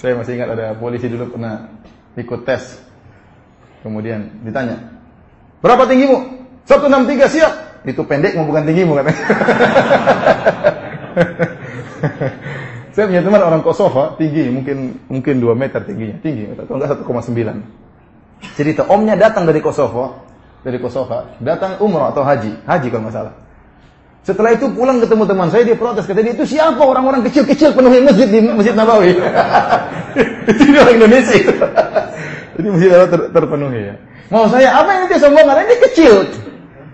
Saya masih ingat ada polisi dulu pernah ikut tes. Kemudian ditanya, "Berapa tinggimu?" 163 siap. Itu pendek mau bukan tinggimu katanya. Saya punya teman orang Kosovo, tinggi, mungkin mungkin 2 meter tingginya, tinggi, atau enggak 1,9. Cerita omnya datang dari Kosovo, dari Kosovo, datang umroh atau haji, haji kalau nggak salah. Setelah itu pulang ketemu teman saya, dia protes, kata dia, itu siapa orang-orang kecil-kecil penuhi masjid di Masjid Nabawi? itu orang Indonesia. Jadi masjid Nabawi ter terpenuhi ya. Mau saya, apa yang dia sombongkan? Ini kecil.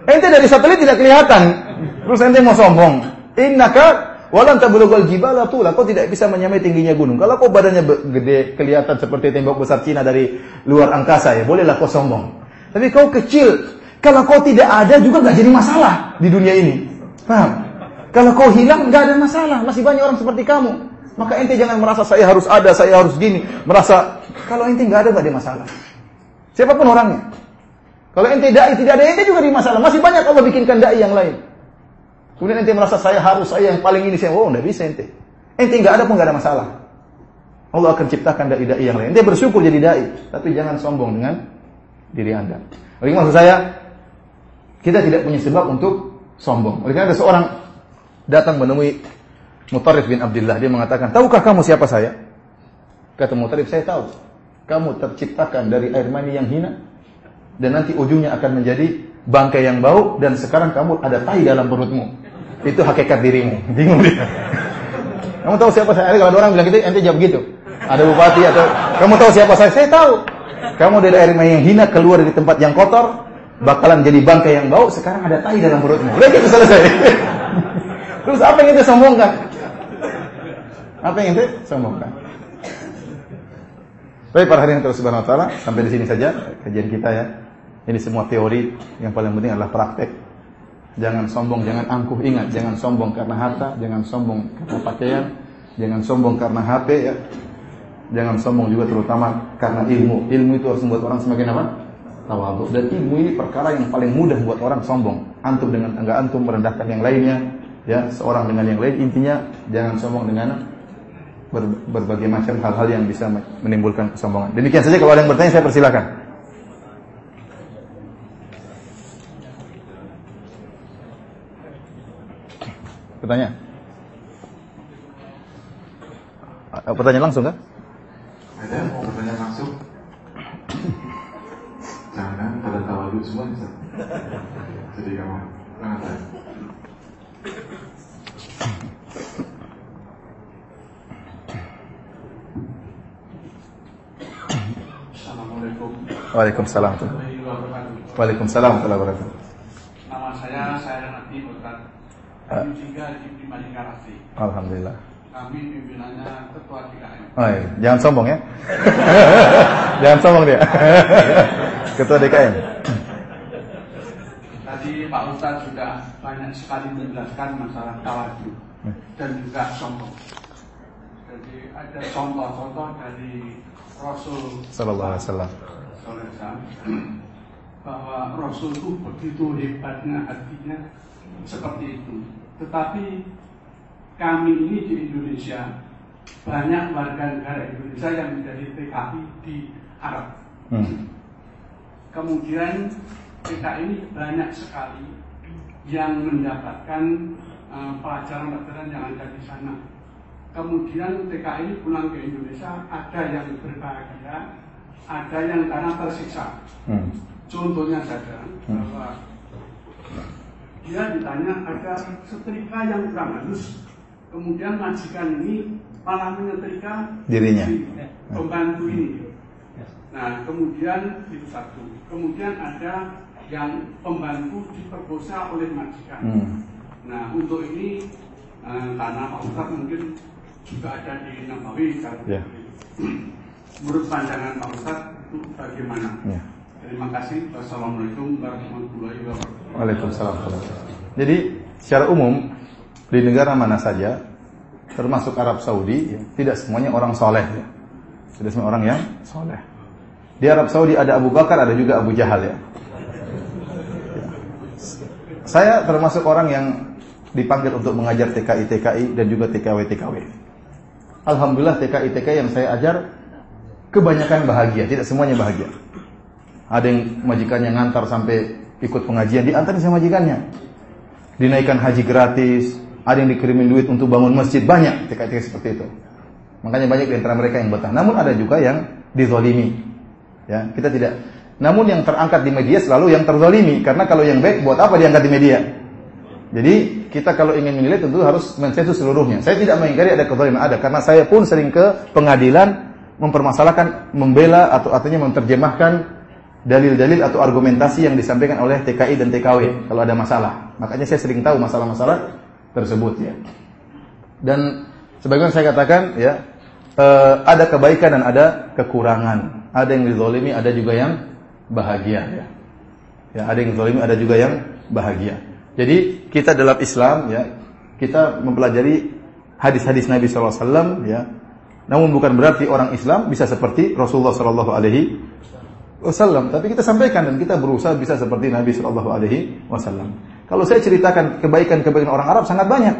Ente dari satelit tidak kelihatan. Terus ente mau sombong. Innaka Walan tablughul jibala tula, kau tidak bisa menyamai tingginya gunung. Kalau kau badannya gede, kelihatan seperti tembok besar Cina dari luar angkasa ya, bolehlah kau sombong. Tapi kau kecil, kalau kau tidak ada juga nggak jadi masalah di dunia ini. Paham? Kalau kau hilang nggak ada masalah, masih banyak orang seperti kamu. Maka ente jangan merasa saya harus ada, saya harus gini. Merasa kalau ente nggak ada nggak ada masalah. Siapa pun orangnya. Kalau ente dai tidak ada ente juga di masalah. Masih banyak Allah bikinkan dai yang lain. Kemudian ente merasa saya harus, saya yang paling ini, saya, oh enggak bisa ente. Ente enggak ada pun enggak ada masalah. Allah akan ciptakan dai-dai yang lain. Ente bersyukur jadi dai, tapi jangan sombong dengan diri anda. Oleh maksud saya, kita tidak punya sebab untuk sombong. Oleh karena ada seorang datang menemui Mutarif bin Abdullah. Dia mengatakan, tahukah kamu siapa saya? Kata Mutarif, saya tahu. Kamu terciptakan dari air mani yang hina. Dan nanti ujungnya akan menjadi bangkai yang bau. Dan sekarang kamu ada tai dalam perutmu. Itu hakikat dirimu. Bingung dia. Kamu tahu siapa saya? Kalau ada orang bilang gitu, ente jawab gitu. Ada bupati atau kamu tahu siapa saya? Saya tahu. Kamu dari air yang hina keluar dari tempat yang kotor, bakalan jadi bangkai yang bau. Sekarang ada tai dalam perutmu. Udah gitu selesai. Terus apa yang ente sombongkan? Apa yang ente sombongkan? Baik para hadirin terus subhanahu wa taala, sampai di sini saja kajian kita ya. Ini semua teori, yang paling penting adalah praktek. Jangan sombong, jangan angkuh. Ingat, jangan sombong karena harta, jangan sombong karena pakaian, jangan sombong karena HP ya. Jangan sombong juga terutama karena ilmu. Ilmu itu harus membuat orang semakin apa? Tawadhu. Dan ilmu ini perkara yang paling mudah buat orang sombong. Antum dengan enggak antum merendahkan yang lainnya, ya, seorang dengan yang lain. Intinya jangan sombong dengan ber, berbagai macam hal-hal yang bisa menimbulkan kesombongan. Demikian saja kalau ada yang bertanya saya persilakan. Pertanyaan? Pertanyaan langsung kan? Ada mau pertanyaan langsung? Jangan pada tawadu semua bisa. Jadi kamu. Assalamualaikum Waalaikumsalam. Waalaikumsalam wabarakatuh. Nama saya saya Nabi Ustaz. Kami di Karasi. Alhamdulillah. Kami pimpinannya ketua DKM. Oh, iya. Jangan sombong ya. Jangan sombong dia. Ketua DKM. Tadi Pak Ustaz sudah banyak sekali menjelaskan masalah tawadu dan juga sombong. Jadi ada contoh-contoh dari Rasul Sallallahu alaihi wasallam. Bahwa Rasul itu begitu hebatnya hatinya seperti itu. Tetapi kami ini di Indonesia banyak warga negara Indonesia yang menjadi TKI di Arab. Hmm. Kemudian TKI ini banyak sekali yang mendapatkan eh, pelajaran-pelajaran yang ada di sana. Kemudian TKI ini pulang ke Indonesia, ada yang berbahagia, ada yang karena tersiksa. Hmm. Contohnya saja Hmm. bahwa dia ditanya ada setrika yang kurang halus, kemudian majikan ini malah menyetrika Dirinya. pembantu ini. Nah, kemudian itu satu. Kemudian ada yang pembantu diperkosa oleh majikan. Hmm. Nah, untuk ini eh, karena Pak Ustadz mungkin juga ada di Nabawi Ya. Menurut pandangan Pak Ustadz itu bagaimana? Ya. Terima kasih. Wassalamualaikum warahmatullahi wabarakatuh. Waalaikumsalam. Jadi secara umum di negara mana saja, termasuk Arab Saudi, ya, tidak semuanya orang soleh. Ya. Tidak semua orang yang soleh. Di Arab Saudi ada Abu Bakar, ada juga Abu Jahal ya. Ya. Saya termasuk orang yang dipanggil untuk mengajar TKI TKI dan juga TKW TKW. Alhamdulillah TKI TKI yang saya ajar kebanyakan bahagia, tidak semuanya bahagia. Ada yang majikannya ngantar sampai ikut pengajian, diantarin sama majikannya. Dinaikkan haji gratis, ada yang dikirimin duit untuk bangun masjid, banyak TKI-TKI seperti itu. Makanya banyak di antara mereka yang betah. Namun ada juga yang dizolimi. Ya, kita tidak. Namun yang terangkat di media selalu yang terzolimi. Karena kalau yang baik, buat apa diangkat di media? Jadi kita kalau ingin menilai tentu harus mensentuh seluruhnya. Saya tidak mengingkari ada kezaliman ada karena saya pun sering ke pengadilan mempermasalahkan, membela atau artinya menerjemahkan dalil-dalil atau argumentasi yang disampaikan oleh TKI dan TKW kalau ada masalah. Makanya saya sering tahu masalah-masalah tersebut ya. Dan sebagaimana saya katakan ya, eh, ada kebaikan dan ada kekurangan. Ada yang dizalimi, ada juga yang bahagia ya. Ya, ada yang dizalimi, ada juga yang bahagia. Jadi kita dalam Islam ya, kita mempelajari hadis-hadis Nabi SAW ya. Namun bukan berarti orang Islam bisa seperti Rasulullah SAW alaihi wasallam, tapi kita sampaikan dan kita berusaha bisa seperti Nabi Shallallahu alaihi wasallam. Kalau saya ceritakan kebaikan-kebaikan orang Arab sangat banyak.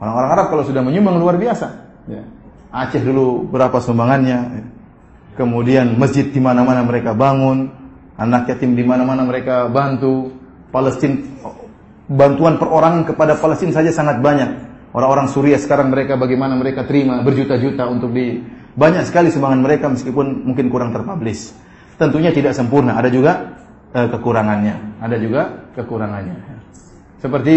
Orang-orang Arab kalau sudah menyumbang luar biasa. Ya. Aceh dulu berapa sumbangannya. Ya. Kemudian masjid di mana-mana mereka bangun, anak yatim di mana-mana mereka bantu. Palestina bantuan perorangan kepada Palestina saja sangat banyak. Orang-orang Suriah sekarang mereka bagaimana mereka terima berjuta-juta untuk di banyak sekali sumbangan mereka meskipun mungkin kurang terpublish. Tentunya tidak sempurna, ada juga eh, kekurangannya, ada juga kekurangannya. Seperti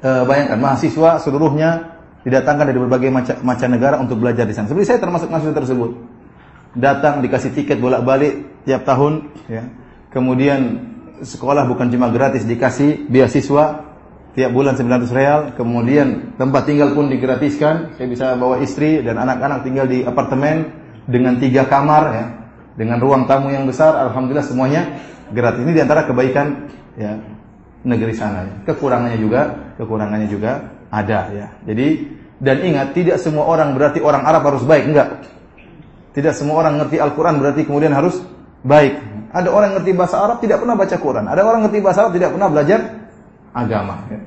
eh, bayangkan mahasiswa seluruhnya didatangkan dari berbagai macam negara untuk belajar di sana. Seperti saya termasuk mahasiswa tersebut. Datang dikasih tiket bolak-balik tiap tahun ya. Kemudian sekolah bukan cuma gratis dikasih beasiswa tiap bulan 900 real, kemudian tempat tinggal pun digratiskan. Saya bisa bawa istri dan anak-anak tinggal di apartemen dengan tiga kamar ya, dengan ruang tamu yang besar. Alhamdulillah semuanya gratis. Ini di antara kebaikan ya negeri sana. Ya. Kekurangannya juga, kekurangannya juga ada ya. Jadi dan ingat tidak semua orang berarti orang Arab harus baik, enggak. Tidak semua orang ngerti Al-Quran berarti kemudian harus baik. Ada orang ngerti bahasa Arab tidak pernah baca Quran. Ada orang ngerti bahasa Arab tidak pernah belajar agama. Ya.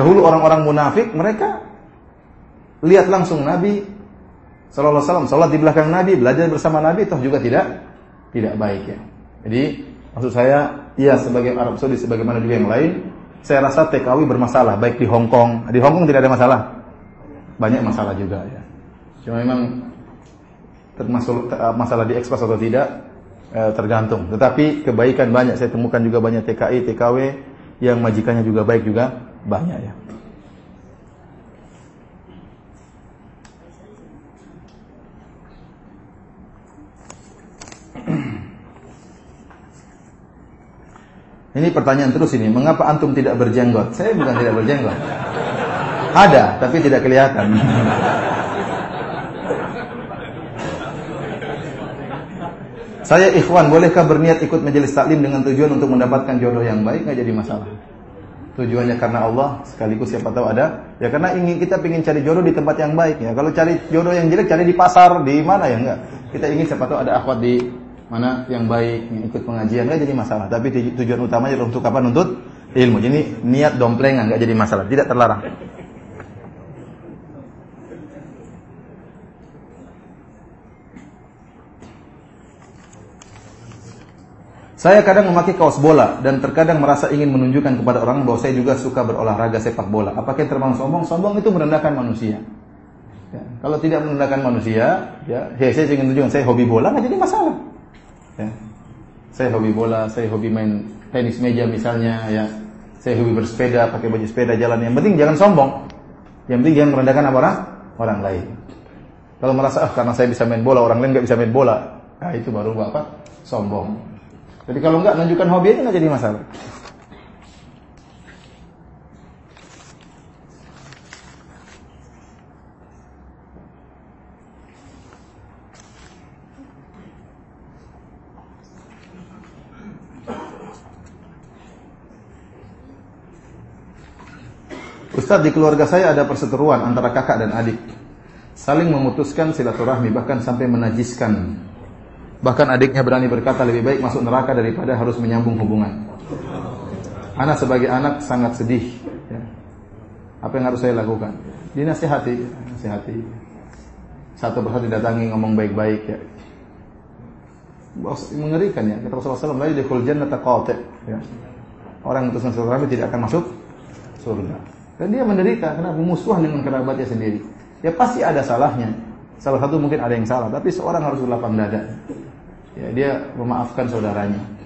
Dahulu orang-orang munafik mereka lihat langsung Nabi Sallallahu Alaihi Wasallam salat di belakang Nabi, belajar bersama Nabi, toh juga tidak tidak baik ya. Jadi maksud saya, ya sebagai Arab Saudi sebagaimana juga yang lain, saya rasa TKW bermasalah baik di Hong Kong. Di Hong Kong tidak ada masalah, banyak masalah juga ya. Cuma memang termasuk masalah di ekspos atau tidak eh, tergantung. Tetapi kebaikan banyak saya temukan juga banyak TKI, TKW yang majikannya juga baik juga banyak ya. Ini pertanyaan terus ini, mengapa antum tidak berjenggot? Saya bukan tidak berjenggot. Ada, tapi tidak kelihatan. Saya ikhwan, bolehkah berniat ikut majelis taklim dengan tujuan untuk mendapatkan jodoh yang baik? Nggak jadi masalah. Tujuannya karena Allah, sekaligus siapa tahu ada. Ya karena ingin kita ingin cari jodoh di tempat yang baik ya. Kalau cari jodoh yang jelek, cari di pasar, di mana ya enggak. Kita ingin siapa tahu ada akhwat di mana yang baik, yang ikut pengajian, nggak jadi masalah. Tapi tujuan utamanya untuk apa? Nuntut ilmu. Jadi niat domplengan nggak jadi masalah, tidak terlarang. Saya kadang memakai kaos bola dan terkadang merasa ingin menunjukkan kepada orang bahwa saya juga suka berolahraga sepak bola. Apakah yang termasuk sombong? Sombong itu merendahkan manusia. Ya. Kalau tidak merendahkan manusia, ya, ya saya ingin menunjukkan saya hobi bola nggak jadi masalah. Ya. Saya hobi bola, saya hobi main tenis meja misalnya, ya. Saya hobi bersepeda, pakai baju sepeda jalan. Yang penting jangan sombong. Yang penting jangan merendahkan apa orang orang lain. Kalau merasa ah, karena saya bisa main bola, orang lain nggak bisa main bola, nah itu baru apa? Sombong. Jadi kalau enggak menunjukkan hobi aja enggak jadi masalah. Ustadz di keluarga saya ada perseteruan antara kakak dan adik Saling memutuskan silaturahmi bahkan sampai menajiskan Bahkan adiknya berani berkata lebih baik masuk neraka daripada harus menyambung hubungan. Anak sebagai anak sangat sedih. Ya. Apa yang harus saya lakukan? Dinasihati, nasihati. Satu persatu didatangi ngomong baik-baik ya. Mengerikan ya. Kata Rasulullah SAW, "La yadkhul jannata qati'." Ya. Orang yang silaturahmi tidak akan masuk surga. Dan dia menderita karena bermusuhan dengan kerabatnya sendiri. Ya pasti ada salahnya. Salah satu mungkin ada yang salah, tapi seorang harus berlapang dada ya, dia memaafkan saudaranya.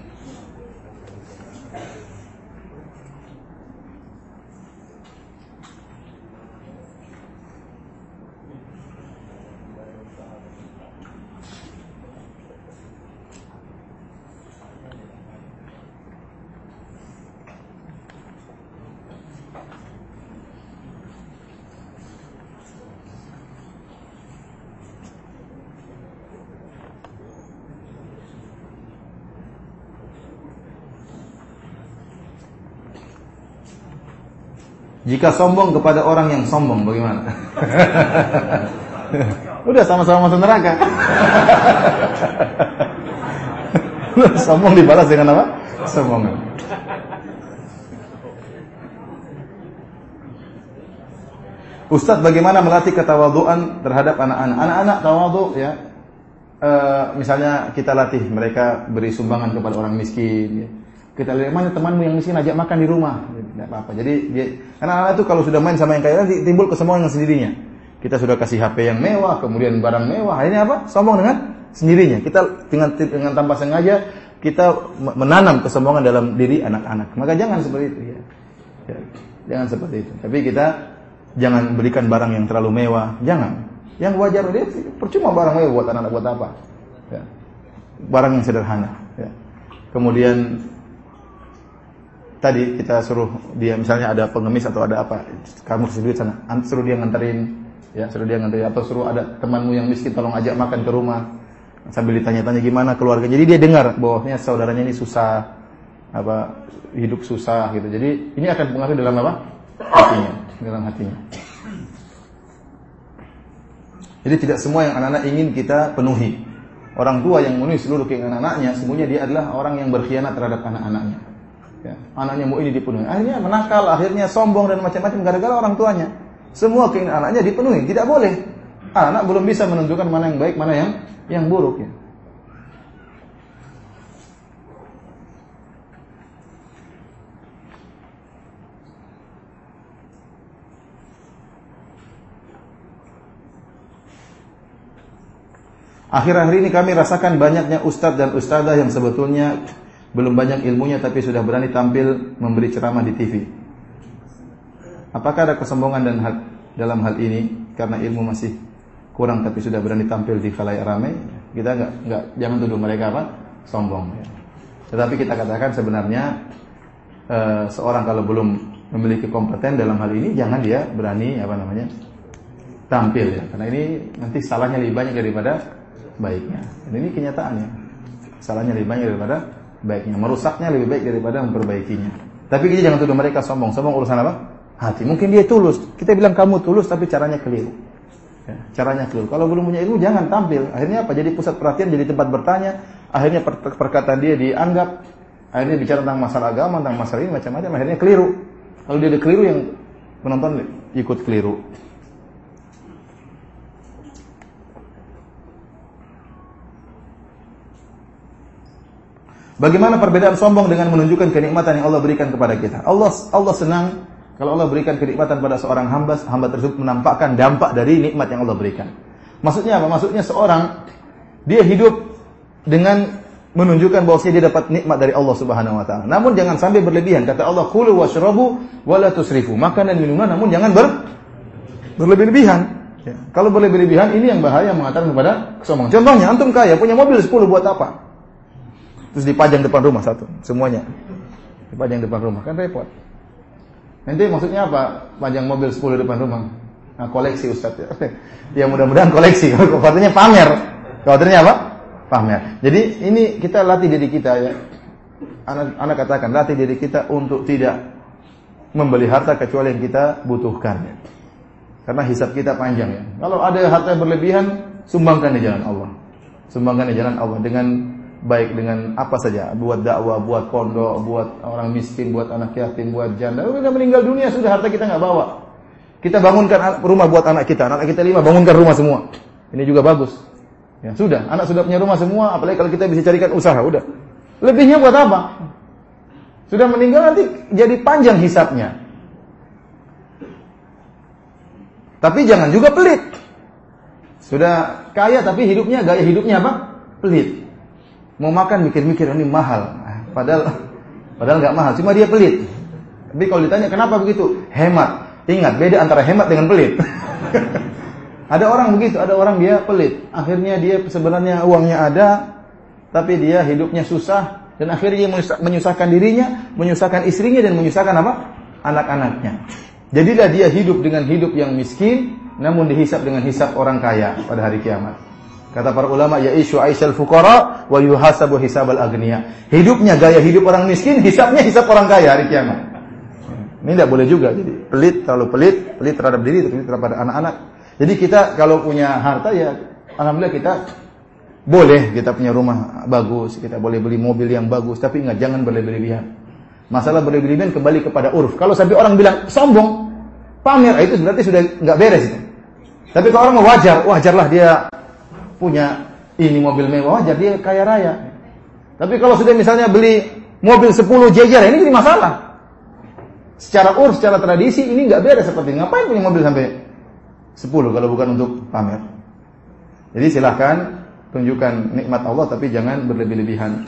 Jika sombong kepada orang yang sombong bagaimana? Udah sama-sama masuk neraka. sombong dibalas dengan apa? Sombongan. Ustadz bagaimana melatih ketawaduan terhadap anak-anak? Anak-anak tawadhu ya. E, misalnya kita latih mereka beri sumbangan kepada orang miskin ya. Kita lihat mana temanmu yang miskin ajak makan di rumah. Tidak apa-apa. Jadi dia anak-anak itu kalau sudah main sama yang kaya timbul kesombongan dengan sendirinya. Kita sudah kasih HP yang mewah, kemudian barang mewah. Akhirnya apa? Sombong dengan sendirinya. Kita dengan dengan tanpa sengaja kita menanam kesombongan dalam diri anak-anak. Maka jangan seperti itu ya. ya. Jangan seperti itu. Tapi kita Jangan berikan barang yang terlalu mewah, jangan. Yang wajar dia percuma barang mewah buat anak-anak buat apa? Ya. Barang yang sederhana. Ya. Kemudian tadi kita suruh dia misalnya ada pengemis atau ada apa, kamu kasih duit sana, suruh dia nganterin, ya suruh dia nganterin atau suruh ada temanmu yang miskin tolong ajak makan ke rumah sambil ditanya-tanya gimana keluarga. Jadi dia dengar bahwasanya saudaranya ini susah, apa hidup susah gitu. Jadi ini akan pengaruh dalam apa? Hatinya dalam hatinya. Jadi tidak semua yang anak-anak ingin kita penuhi. Orang tua yang memenuhi seluruh keinginan anaknya, semuanya dia adalah orang yang berkhianat terhadap anak-anaknya. Ya, anaknya mau ini dipenuhi. Akhirnya menakal, akhirnya sombong dan macam-macam gara-gara orang tuanya. Semua keinginan anaknya dipenuhi, tidak boleh. Anak belum bisa menentukan mana yang baik, mana yang yang buruk ya. Akhir-akhir ini kami rasakan banyaknya ustadz dan ustadzah yang sebetulnya belum banyak ilmunya tapi sudah berani tampil memberi ceramah di TV. Apakah ada kesombongan dan hal, dalam hal ini karena ilmu masih kurang tapi sudah berani tampil di khalayak ramai? Kita enggak enggak jangan tuduh mereka apa? sombong. Tetapi kita katakan sebenarnya e, seorang kalau belum memiliki kompeten dalam hal ini jangan dia berani apa namanya? tampil ya. Karena ini nanti salahnya lebih banyak daripada baiknya. Dan ini kenyataannya. Salahnya lebih banyak daripada baiknya. Merusaknya lebih baik daripada memperbaikinya. Tapi kita jangan tuduh mereka sombong. Sombong urusan apa? Hati. Mungkin dia tulus. Kita bilang kamu tulus tapi caranya keliru. Ya, caranya keliru. Kalau belum punya ilmu jangan tampil. Akhirnya apa? Jadi pusat perhatian, jadi tempat bertanya. Akhirnya per perkataan dia dianggap. Akhirnya bicara tentang masalah agama, tentang masalah ini macam-macam. Akhirnya keliru. Kalau dia keliru yang penonton ikut keliru. Bagaimana perbedaan sombong dengan menunjukkan kenikmatan yang Allah berikan kepada kita? Allah Allah senang kalau Allah berikan kenikmatan pada seorang hamba, hamba tersebut menampakkan dampak dari nikmat yang Allah berikan. Maksudnya apa? Maksudnya seorang dia hidup dengan menunjukkan bahwa dia dapat nikmat dari Allah Subhanahu wa taala. Namun jangan sampai berlebihan. Kata Allah, "Kulu washrabu wa la tusrifu." Makan dan minuman namun jangan ber berlebih-lebihan. Ya. Kalau berlebih-lebihan ini yang bahaya mengatakan kepada kesombongan. Contohnya antum kaya punya mobil 10 buat apa? Terus dipajang depan rumah satu, semuanya. Dipajang depan rumah, kan repot. Nanti maksudnya apa? Pajang mobil 10 depan rumah. Nah, koleksi Ustaz ya. ya mudah-mudahan koleksi. Kalau katanya pamer. Kalau apa? Pamer. Jadi ini kita latih diri kita ya. Anak, anak katakan latih diri kita untuk tidak membeli harta kecuali yang kita butuhkan ya. Karena hisap kita panjang ya. Kalau ada harta yang berlebihan, sumbangkan di jalan Allah. Sumbangkan di jalan Allah dengan baik dengan apa saja, buat dakwah, buat pondok, buat orang miskin, buat anak yatim, buat janda. Udah meninggal dunia sudah harta kita nggak bawa. Kita bangunkan rumah buat anak kita, anak kita lima bangunkan rumah semua. Ini juga bagus. Ya sudah, anak sudah punya rumah semua, apalagi kalau kita bisa carikan usaha, udah. Lebihnya buat apa? Sudah meninggal nanti jadi panjang hisapnya. Tapi jangan juga pelit. Sudah kaya tapi hidupnya gaya hidupnya apa? Pelit. Mau makan mikir-mikir ini mahal. Padahal padahal nggak mahal, cuma dia pelit. Tapi kalau ditanya kenapa begitu? Hemat. Ingat, beda antara hemat dengan pelit. ada orang begitu, ada orang dia pelit. Akhirnya dia sebenarnya uangnya ada, tapi dia hidupnya susah dan akhirnya menyusahkan dirinya, menyusahkan istrinya dan menyusahkan apa? anak-anaknya. Jadilah dia hidup dengan hidup yang miskin namun dihisap dengan hisap orang kaya pada hari kiamat. Kata para ulama, ya isu aisyal fuqara wa yuhasabu hisabal agniya. Hidupnya gaya hidup orang miskin, hisapnya hisap orang kaya hari kiamat. Ini tidak boleh juga. Jadi pelit, terlalu pelit, pelit terhadap diri, pelit terhadap anak-anak. Jadi kita kalau punya harta ya, alhamdulillah kita boleh kita punya rumah bagus, kita boleh beli mobil yang bagus, tapi ingat jangan berlebihan. Masalah berlebihan kembali kepada uruf. Kalau sampai orang bilang sombong, pamer, itu berarti sudah nggak beres. Tapi kalau orang mau wajar, wajarlah dia punya ini mobil mewah, wajar dia kaya raya. Tapi kalau sudah misalnya beli mobil 10 jejer, ini jadi masalah. Secara urf, secara tradisi ini nggak beres seperti. Ngapain punya mobil sampai 10 kalau bukan untuk pamer? Jadi silahkan tunjukkan nikmat Allah tapi jangan berlebih-lebihan.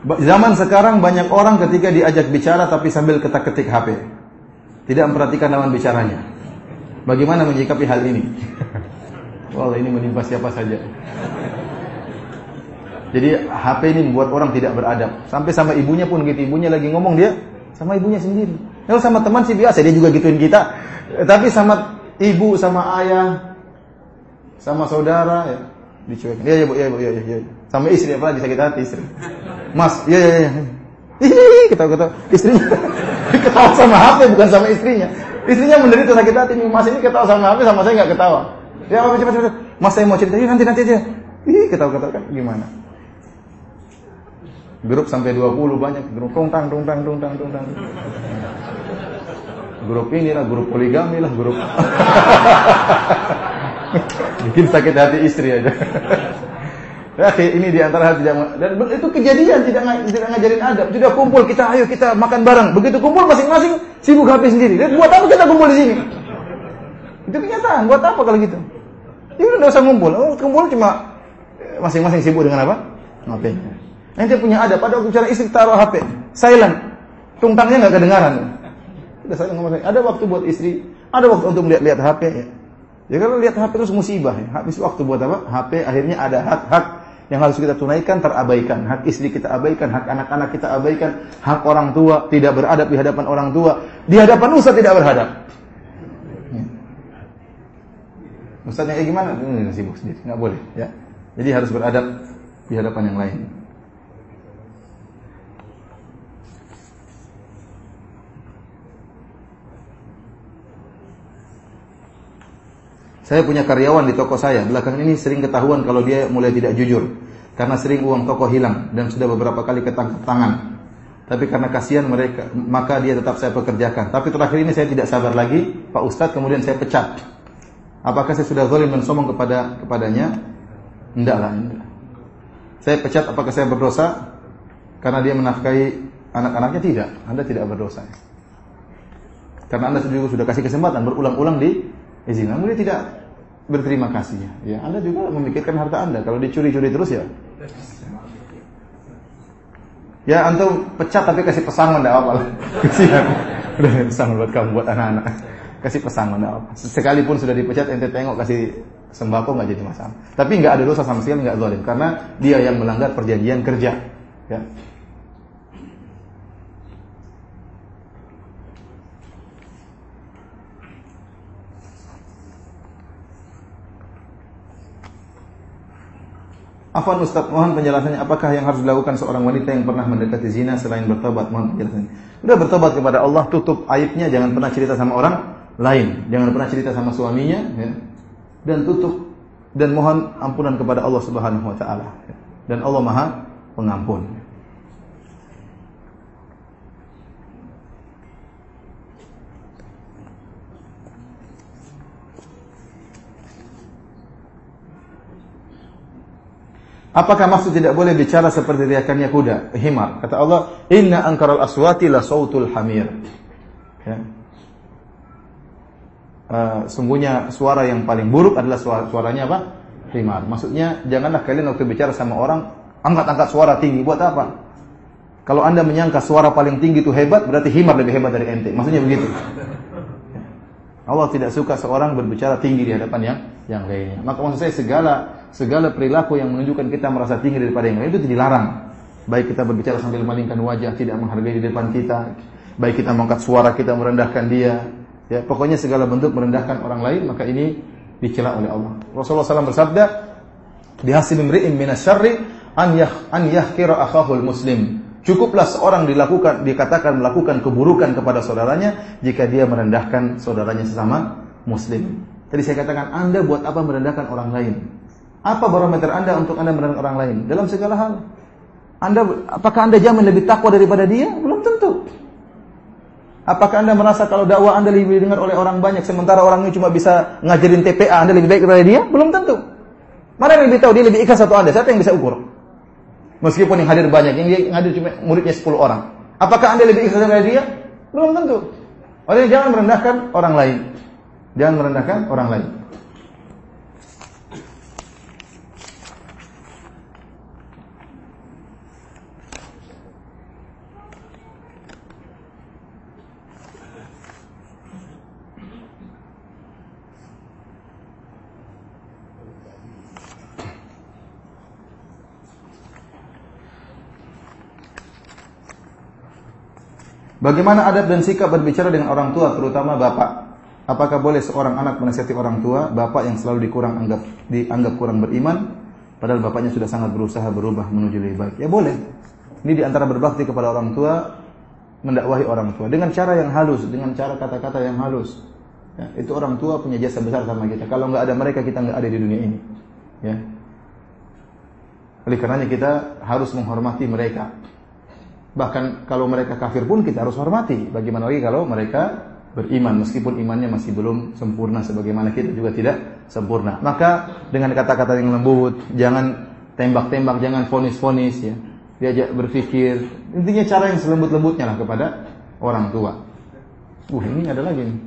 Zaman sekarang banyak orang ketika diajak bicara tapi sambil ketak-ketik HP. Tidak memperhatikan lawan bicaranya. Bagaimana menyikapi hal ini? Wah, ini menimpa siapa saja. Jadi HP ini membuat orang tidak beradab. Sampai sama ibunya pun gitu. Ibunya lagi ngomong dia sama ibunya sendiri. Kalau sama teman sih biasa dia juga gituin kita. Tapi sama ibu, sama ayah, sama saudara ya dicuekin. Iya, iya, Bu, iya, Bu, iya, iya. Sama istri apa lagi sakit hati istri. Mas, iya iya iya. Ih, ketawa-ketawa. Istrinya ketawa sama HP bukan sama istrinya. Istrinya menderita sakit hati. Mas ini ketawa sama HP sama saya nggak ketawa. Ya apa cepat cepat. Mas saya mau cerita. Ih, nanti nanti aja. Ih, ketawa-ketawa kan gimana? Grup sampai 20 banyak grup tungtang tungtang tungtang tungtang. Grup inilah grup poligami lah grup. Bikin sakit hati istri aja. Ya, ini di antara hal tidak dan itu kejadian tidak tidak ngajarin adab. Sudah kumpul kita ayo kita makan bareng. Begitu kumpul masing-masing sibuk HP sendiri. Dan buat apa kita kumpul di sini? Itu kenyataan. Buat apa kalau gitu? Ini udah usah ngumpul. Oh, kumpul cuma masing-masing sibuk dengan apa? HP. Nanti punya adab. Pada waktu bicara istri taruh HP, silent. Tungtangnya nggak kedengaran. Udah saya ngomong, ada waktu buat istri, ada waktu untuk melihat-lihat HP ya. Ya kalau lihat HP terus musibah ya. Habis waktu buat apa? HP akhirnya ada hak-hak yang harus kita tunaikan terabaikan. Hak istri kita abaikan, hak anak-anak kita abaikan, hak orang tua tidak beradab di hadapan orang tua, di hadapan ustaz tidak berhadap. Ya. Ustaznya kayak gimana? Ini sibuk sendiri, nggak boleh ya. Jadi harus beradab di hadapan yang lain. Saya punya karyawan di toko saya. Belakangan ini sering ketahuan kalau dia mulai tidak jujur. Karena sering uang toko hilang dan sudah beberapa kali ketangkap tangan. Tapi karena kasihan mereka, maka dia tetap saya pekerjakan. Tapi terakhir ini saya tidak sabar lagi, Pak Ustadz, kemudian saya pecat. Apakah saya sudah zalim dan sombong kepada kepadanya? Enggak. Saya pecat, apakah saya berdosa? Karena dia menafkahi anak-anaknya tidak. Anda tidak berdosa. Karena Anda juga sudah kasih kesempatan berulang-ulang di izin. Namun dia tidak berterima kasih. Ya, Anda juga memikirkan harta Anda. Kalau dicuri-curi terus ya. Ya, antum pecat tapi kasih pesangon enggak apa-apa. Kasihan. Udah pesangon buat kamu buat anak-anak. Kasih pesangon enggak apa. Sekalipun sudah dipecat ente tengok kasih sembako nggak jadi masalah. Tapi nggak ada dosa sama sekali nggak zalim karena dia yang melanggar perjanjian kerja. Ya. Afwan Ustaz, mohon penjelasannya apakah yang harus dilakukan seorang wanita yang pernah mendekati zina selain bertobat? Mohon penjelasannya. Sudah bertobat kepada Allah, tutup aibnya, jangan pernah cerita sama orang lain, jangan pernah cerita sama suaminya, ya. dan tutup dan mohon ampunan kepada Allah Subhanahu Wa Taala. Dan Allah Maha Pengampun. Apakah maksud tidak boleh bicara seperti riakannya kuda, himar? Kata Allah, "Inna ankaral aswati la sautul hamir." Ya. Uh, sungguhnya suara yang paling buruk adalah suara, suaranya apa? Himar. Maksudnya janganlah kalian waktu bicara sama orang angkat-angkat suara tinggi buat apa? Kalau Anda menyangka suara paling tinggi itu hebat, berarti himar lebih hebat dari ente. Maksudnya begitu. Allah tidak suka seorang berbicara tinggi di hadapan yang yang lainnya. Maka maksud saya segala segala perilaku yang menunjukkan kita merasa tinggi daripada yang lain itu dilarang. Baik kita berbicara sambil memalingkan wajah, tidak menghargai di depan kita. baik kita mengangkat suara kita merendahkan dia, ya pokoknya segala bentuk merendahkan orang lain maka ini dicela oleh Allah. Rasulullah SAW bersabda, "Dihasil imri'in minasyarri an yah an yahkira akhahul muslim." Cukuplah seorang dilakukan dikatakan melakukan keburukan kepada saudaranya jika dia merendahkan saudaranya sesama muslim. Tadi saya katakan Anda buat apa merendahkan orang lain? Apa barometer Anda untuk Anda merendahkan orang lain? Dalam segala hal. Anda apakah Anda jamin lebih takwa daripada dia? Belum tentu. Apakah Anda merasa kalau dakwah Anda lebih didengar oleh orang banyak sementara orang ini cuma bisa ngajarin TPA Anda lebih baik daripada dia? Belum tentu. Mana yang lebih tahu dia lebih ikhlas atau Anda? Siapa yang bisa ukur? Meskipun yang hadir banyak, yang hadir cuma muridnya 10 orang. Apakah Anda lebih ikhlas daripada dia? Belum tentu. Oleh jangan merendahkan orang lain. Jangan merendahkan orang lain. Bagaimana adab dan sikap berbicara dengan orang tua, terutama bapak? Apakah boleh seorang anak menasihati orang tua, bapak yang selalu dikurang anggap dianggap kurang beriman, padahal bapaknya sudah sangat berusaha berubah menuju lebih baik? Ya boleh. Ini di antara berbakti kepada orang tua, mendakwahi orang tua dengan cara yang halus, dengan cara kata-kata yang halus. Ya, itu orang tua punya jasa besar sama kita. Kalau nggak ada mereka, kita nggak ada di dunia ini. Ya. Oleh karenanya kita harus menghormati mereka. Bahkan kalau mereka kafir pun kita harus hormati. Bagaimana lagi kalau mereka beriman meskipun imannya masih belum sempurna sebagaimana kita juga tidak sempurna. Maka dengan kata-kata yang lembut, jangan tembak-tembak, jangan fonis-fonis ya. Diajak berpikir. Intinya cara yang selembut-lembutnya lah kepada orang tua. Uh, ini ada lagi nih.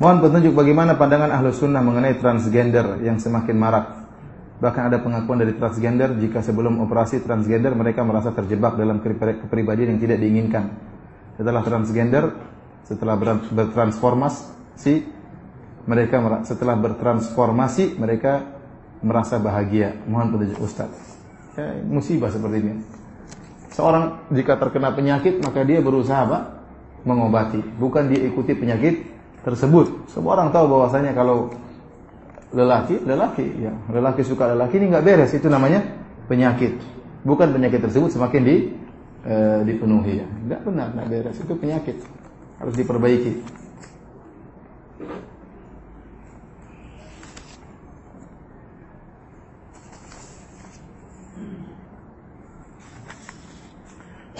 Mohon petunjuk bagaimana pandangan ahlu sunnah mengenai transgender yang semakin marak. Bahkan ada pengakuan dari transgender jika sebelum operasi transgender mereka merasa terjebak dalam kepribadian yang tidak diinginkan. Setelah transgender, setelah bertransformasi, mereka setelah bertransformasi mereka merasa bahagia. Mohon petunjuk Ustaz. Ya, musibah seperti ini. Seorang jika terkena penyakit maka dia berusaha apa? Mengobati. Bukan dia ikuti penyakit tersebut. Semua orang tahu bahwasanya kalau lelaki, lelaki, ya, lelaki suka lelaki ini nggak beres. Itu namanya penyakit. Bukan penyakit tersebut semakin di e, dipenuhi ya. Nggak benar, nggak beres. Itu penyakit. Harus diperbaiki.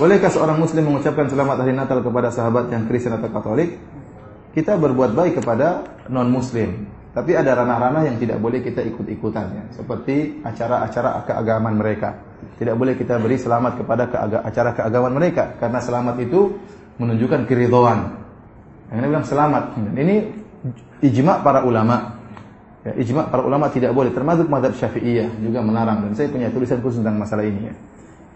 Bolehkah seorang muslim mengucapkan selamat hari Natal kepada sahabat yang Kristen atau Katolik? Kita berbuat baik kepada non muslim tapi ada ranah-ranah yang tidak boleh kita ikut-ikutan ya. Seperti acara-acara keagamaan mereka. Tidak boleh kita beri selamat kepada keaga acara keagamaan mereka. Karena selamat itu menunjukkan keridhaan. Yang bilang selamat. Ini ijma para ulama. Ya, ijma para ulama tidak boleh termasuk madhab syafi'iyah juga melarang. Dan saya punya tulisan khusus tentang masalah ini ya.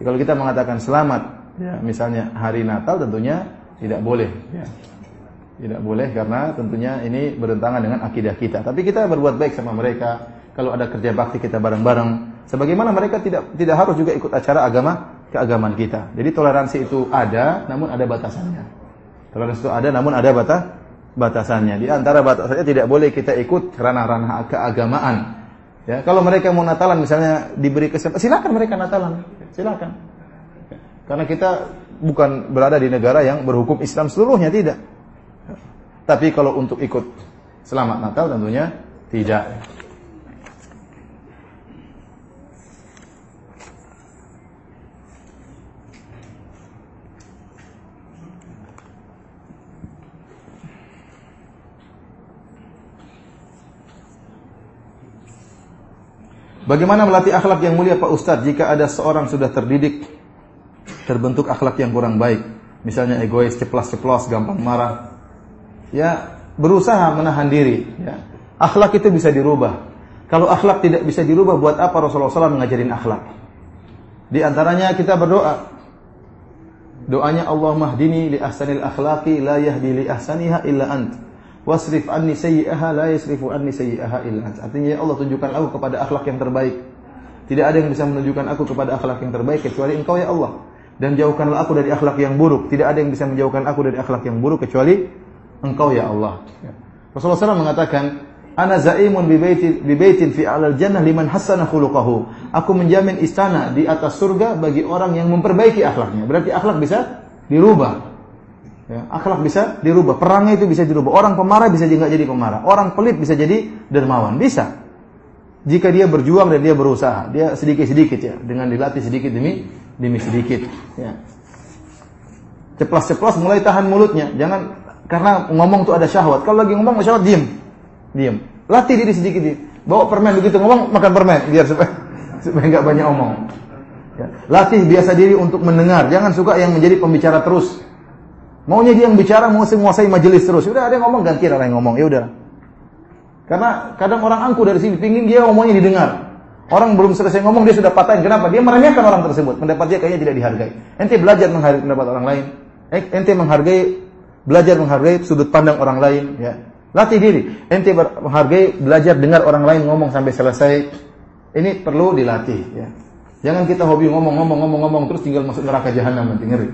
kalau kita mengatakan selamat ya misalnya hari Natal tentunya tidak boleh ya tidak boleh karena tentunya ini bertentangan dengan akidah kita. Tapi kita berbuat baik sama mereka. Kalau ada kerja bakti kita bareng-bareng. Sebagaimana mereka tidak tidak harus juga ikut acara agama keagamaan kita. Jadi toleransi itu ada, namun ada batasannya. Toleransi itu ada, namun ada batas batasannya. Di antara batasannya tidak boleh kita ikut ranah-ranah keagamaan. Ya, kalau mereka mau Natalan misalnya diberi kesempatan, silakan mereka Natalan, silakan. Karena kita bukan berada di negara yang berhukum Islam seluruhnya tidak. Tapi kalau untuk ikut selamat Natal tentunya tidak. Bagaimana melatih akhlak yang mulia Pak Ustadz jika ada seorang sudah terdidik terbentuk akhlak yang kurang baik, misalnya egois, ceplas-ceplos, gampang marah. Ya, berusaha menahan diri, ya. Akhlak itu bisa dirubah. Kalau akhlak tidak bisa dirubah, buat apa Rasulullah SAW mengajarin akhlak? Di antaranya kita berdoa. Doanya Allah mahdini li ahsanil akhlaqi la yahdi li ahsaniha illa ant. Wasrif anni sayyi'aha la yasrifu anni sayyi'aha illa ant. Artinya ya Allah tunjukkan aku kepada akhlak yang terbaik. Tidak ada yang bisa menunjukkan aku kepada akhlak yang terbaik kecuali Engkau ya Allah. Dan jauhkanlah aku dari akhlak yang buruk. Tidak ada yang bisa menjauhkan aku dari akhlak yang buruk kecuali Engkau ya Allah. Ya. Rasulullah SAW mengatakan, Ana zaimun bi baitin bi baitin fi alal jannah liman hassana khuluquhu. Aku menjamin istana di atas surga bagi orang yang memperbaiki akhlaknya. Berarti akhlak bisa dirubah. Ya, akhlak bisa dirubah. Perangnya itu bisa dirubah. Orang pemarah bisa juga jadi pemarah. Orang pelit bisa jadi dermawan. Bisa. Jika dia berjuang dan dia berusaha, dia sedikit-sedikit ya, dengan dilatih sedikit demi demi sedikit. Ya. Ceplas-ceplas mulai tahan mulutnya. Jangan karena ngomong tuh ada syahwat. Kalau lagi ngomong syahwat diem. Diam. Latih diri sedikit. Bawa permen begitu ngomong makan permen biar supaya supaya nggak banyak omong. Ya. Latih biasa diri untuk mendengar. Jangan suka yang menjadi pembicara terus. Maunya dia yang bicara, mau menguasai majelis terus. Udah ada yang ngomong ganti orang yang ngomong. Ya udah. Karena kadang orang angku dari sini pingin dia ngomongnya didengar. Orang belum selesai ngomong dia sudah patahin. Kenapa? Dia meremehkan orang tersebut. Pendapat dia kayaknya tidak dihargai. Ente belajar menghargai pendapat orang lain. Eh, ente menghargai belajar menghargai sudut pandang orang lain. Ya. Latih diri. Ente menghargai, belajar dengar orang lain ngomong sampai selesai. Ini perlu dilatih. Ya. Jangan kita hobi ngomong-ngomong, ngomong-ngomong terus tinggal masuk neraka jahanam nanti ngeri.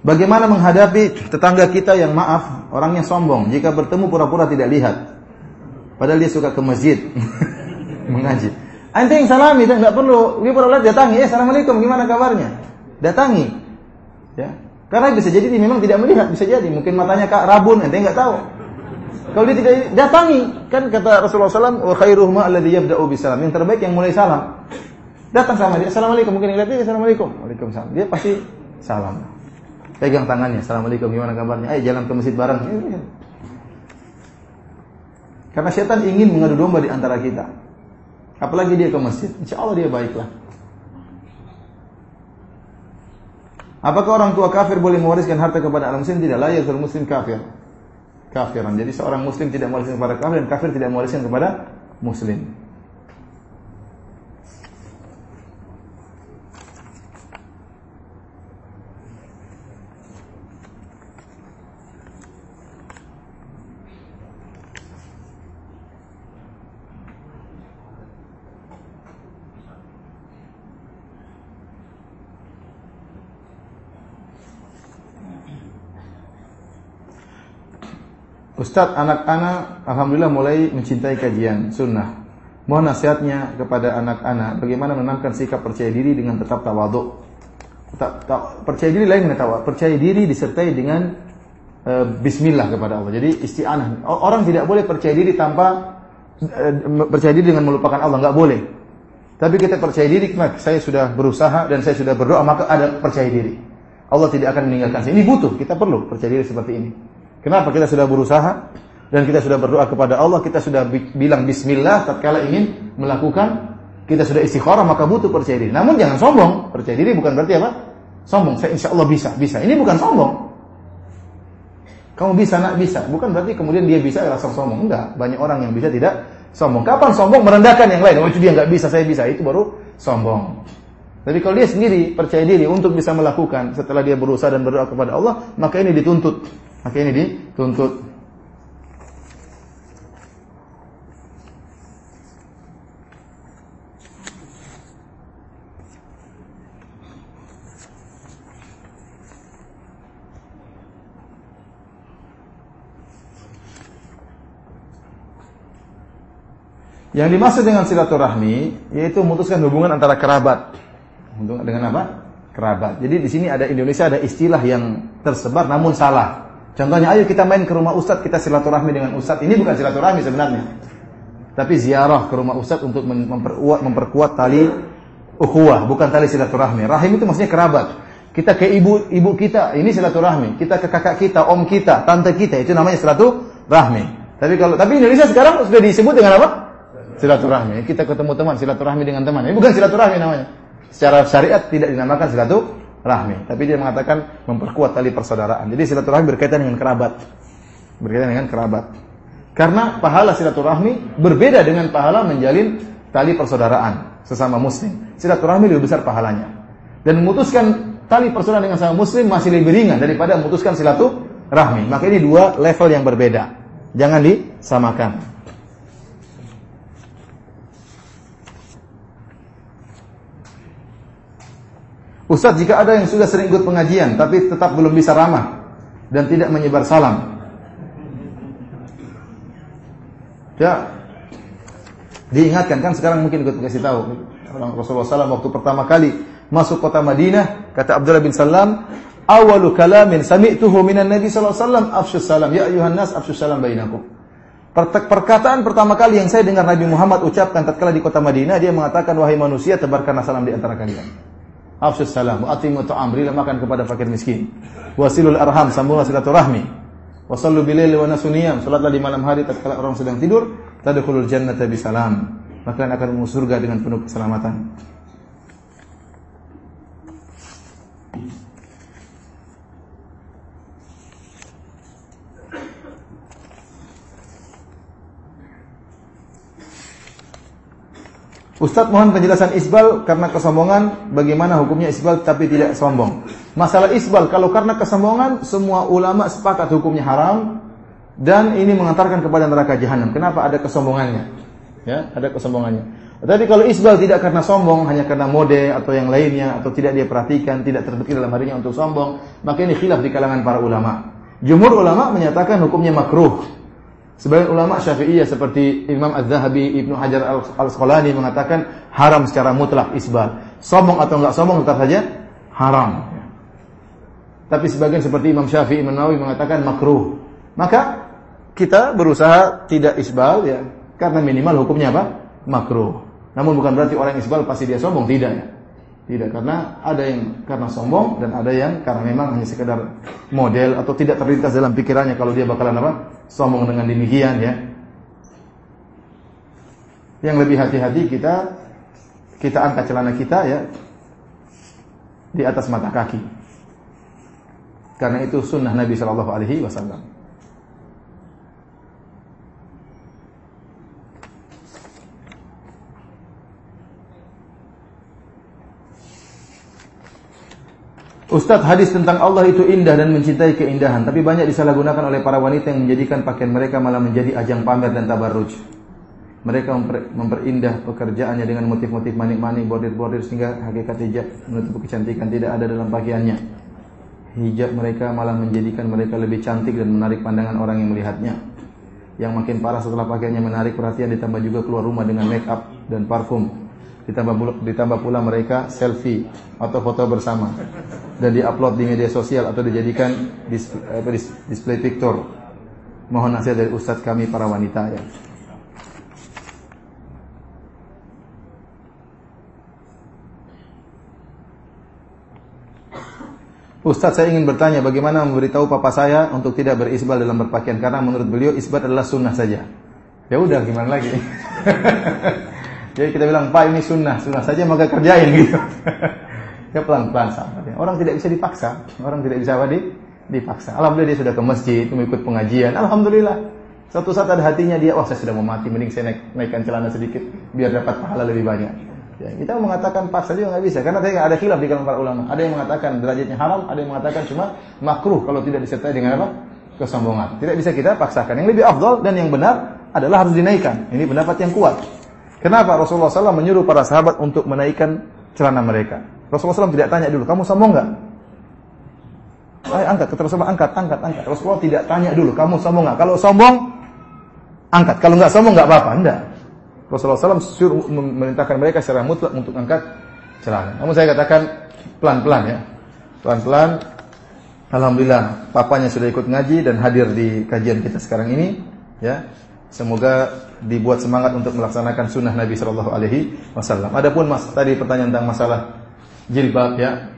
Bagaimana menghadapi tetangga kita yang maaf, orangnya sombong, jika bertemu pura-pura tidak lihat. Padahal dia suka ke masjid mengaji. Ente yang salami, tidak perlu. Dia pura lihat datangi, eh assalamualaikum, gimana kabarnya? Datangi, ya. Karena bisa jadi dia memang tidak melihat, bisa jadi mungkin matanya kak rabun, ente nggak tahu. Kalau dia tidak datangi, kan kata Rasulullah SAW, wa khairuhum alladhi yabda'u bisalam. Yang terbaik yang mulai salam. Datang sama dia, assalamualaikum, mungkin lihat dia, assalamualaikum, waalaikumsalam. Dia pasti salam. Pegang tangannya, Assalamualaikum, gimana kabarnya? Ayo jalan ke masjid bareng. Ya, ya. Karena setan ingin mengadu domba di antara kita. Apalagi dia ke masjid. Insya Allah dia baiklah. Apakah orang tua kafir boleh mewariskan harta kepada alam muslim? Tidak layak muslim kafir. Kafiran. Jadi seorang muslim tidak mewariskan kepada kafir dan kafir tidak mewariskan kepada muslim. Ustadz, anak-anak Alhamdulillah mulai mencintai kajian sunnah. Mohon nasihatnya kepada anak-anak bagaimana menanamkan sikap percaya diri dengan tetap tawaduk. percaya diri lain dengan. Percaya diri disertai dengan e, Bismillah kepada Allah. Jadi isti'anah. Orang tidak boleh percaya diri tanpa e, percaya diri dengan melupakan Allah. Nggak boleh. Tapi kita percaya diri, saya sudah berusaha dan saya sudah berdoa, maka ada percaya diri. Allah tidak akan meninggalkan saya. Ini butuh, kita perlu percaya diri seperti ini. Kenapa kita sudah berusaha dan kita sudah berdoa kepada Allah, kita sudah bilang bismillah tatkala ingin melakukan, kita sudah istikharah maka butuh percaya diri. Namun jangan sombong. Percaya diri bukan berarti apa? Sombong. Saya insya Allah bisa, bisa. Ini bukan sombong. Kamu bisa, nak bisa. Bukan berarti kemudian dia bisa langsung sombong. Enggak. Banyak orang yang bisa tidak sombong. Kapan sombong merendahkan yang lain? Oh itu dia nggak bisa, saya bisa. Itu baru sombong. Tapi kalau dia sendiri percaya diri untuk bisa melakukan setelah dia berusaha dan berdoa kepada Allah, maka ini dituntut maka ini dituntut. Yang dimaksud dengan silaturahmi yaitu memutuskan hubungan antara kerabat. Dengan apa? Kerabat. Jadi di sini ada Indonesia ada istilah yang tersebar namun salah. Contohnya, ayo kita main ke rumah ustadz, kita silaturahmi dengan ustadz. Ini bukan silaturahmi sebenarnya. Tapi ziarah ke rumah ustadz untuk memperkuat, memperkuat tali ukhuwah, bukan tali silaturahmi. Rahim itu maksudnya kerabat. Kita ke ibu ibu kita, ini silaturahmi. Kita ke kakak kita, om kita, tante kita, itu namanya silaturahmi. Tapi kalau tapi Indonesia sekarang sudah disebut dengan apa? Silaturahmi. Kita ketemu teman, silaturahmi dengan teman. Ini bukan silaturahmi namanya. Secara syariat tidak dinamakan silaturahmi, tapi dia mengatakan memperkuat tali persaudaraan. Jadi silaturahmi berkaitan dengan kerabat. Berkaitan dengan kerabat. Karena pahala silaturahmi berbeda dengan pahala menjalin tali persaudaraan sesama muslim. Silaturahmi lebih besar pahalanya. Dan memutuskan tali persaudaraan dengan sama muslim masih lebih ringan daripada memutuskan silaturahmi. Maka ini dua level yang berbeda. Jangan disamakan. Ustaz, jika ada yang sudah sering ikut pengajian tapi tetap belum bisa ramah dan tidak menyebar salam, Ya, diingatkan kan sekarang mungkin ikut kasih tahu. Rasulullah SAW waktu pertama kali masuk kota Madinah kata Abdullah bin Salam awalu kalamin sami'tuhu minan Nabi sallallahu alaihi wasallam afsyus salam. Ya ayuhan nas afsyus salam bainakum. Perkataan pertama kali yang saya dengar Nabi Muhammad ucapkan tatkala di kota Madinah dia mengatakan wahai manusia tebarkanlah salam di antara kalian. Afsyus salam atimu ta'am berilah makan kepada fakir miskin. Wasilul arham sambunglah silaturahmi. Wasallu bilaili wa nasuniyam. Salatlah di malam hari tatkala orang sedang tidur, tadkhulul jannata bisalam. Maka akan masuk surga dengan penuh keselamatan. Ustaz mohon penjelasan isbal karena kesombongan bagaimana hukumnya isbal tapi tidak sombong. Masalah isbal kalau karena kesombongan semua ulama sepakat hukumnya haram dan ini mengantarkan kepada neraka jahanam. Kenapa ada kesombongannya? Ya, ada kesombongannya. Tapi kalau isbal tidak karena sombong, hanya karena mode atau yang lainnya atau tidak dia perhatikan, tidak terbukti dalam harinya untuk sombong, maka ini khilaf di kalangan para ulama. Jumhur ulama menyatakan hukumnya makruh Sebagian ulama Syafi'iyah seperti Imam Az-Zahabi, Ibnu Hajar Al-Asqalani mengatakan haram secara mutlak isbal. Sombong atau enggak sombong tetap saja haram. Tapi sebagian seperti Imam Syafi'i, Imam Nawawi mengatakan makruh. Maka kita berusaha tidak isbal ya, karena minimal hukumnya apa? Makruh. Namun bukan berarti orang isbal pasti dia sombong, tidak ya. Tidak, karena ada yang karena sombong dan ada yang karena memang hanya sekedar model atau tidak terlintas dalam pikirannya kalau dia bakalan apa? Sombong dengan demikian ya. Yang lebih hati-hati kita kita angkat celana kita ya di atas mata kaki. Karena itu sunnah Nabi Shallallahu Alaihi Wasallam. Ustadz hadis tentang Allah itu indah dan mencintai keindahan. Tapi banyak disalahgunakan oleh para wanita yang menjadikan pakaian mereka malah menjadi ajang pamer dan tabarruj. Mereka memper, memperindah pekerjaannya dengan motif-motif manik-manik, bordir-bordir Sehingga hakikat hijab menutup kecantikan tidak ada dalam pakaiannya. Hijab mereka malah menjadikan mereka lebih cantik dan menarik pandangan orang yang melihatnya. Yang makin parah setelah pakaiannya menarik perhatian ditambah juga keluar rumah dengan make up dan parfum ditambah pula, ditambah pula mereka selfie atau foto bersama dan diupload di media sosial atau dijadikan display, display picture. Mohon nasihat dari ustadz kami para wanita ya. Ustadz saya ingin bertanya bagaimana memberitahu papa saya untuk tidak berisbal dalam berpakaian karena menurut beliau isbat adalah sunnah saja. Ya udah gimana lagi? Jadi kita bilang pak ini sunnah, sunnah saja maka kerjain gitu. Ya pelan-pelan sahabat. Orang tidak bisa dipaksa. Orang tidak bisa apa di, dipaksa. Alhamdulillah dia sudah ke masjid, mengikut pengajian. Alhamdulillah. Satu saat ada hatinya dia, wah saya sudah mau mati, mending saya naik, naikkan celana sedikit biar dapat pahala lebih banyak. Ya, kita mengatakan paksa juga nggak bisa karena tadi ada khilaf di kalangan para ulama. Ada yang mengatakan derajatnya haram, ada yang mengatakan cuma makruh kalau tidak disertai dengan apa? kesombongan. Tidak bisa kita paksakan. Yang lebih afdal dan yang benar adalah harus dinaikkan. Ini pendapat yang kuat. Kenapa Rasulullah SAW menyuruh para sahabat untuk menaikkan celana mereka? Rasulullah SAW tidak tanya dulu, kamu sombong nggak? Ayo angkat, kata Rasulullah, angkat, angkat, angkat. Rasulullah tidak tanya dulu, kamu sombong nggak? Kalau sombong, angkat. Kalau nggak sombong nggak apa-apa, enggak. Rasulullah SAW suruh memerintahkan mereka secara mutlak untuk angkat celana. Namun saya katakan pelan-pelan ya, pelan-pelan. Alhamdulillah papanya sudah ikut ngaji dan hadir di kajian kita sekarang ini ya. Semoga dibuat semangat untuk melaksanakan sunnah Nabi Shallallahu Alaihi Wasallam. Adapun mas tadi pertanyaan tentang masalah jilbab ya,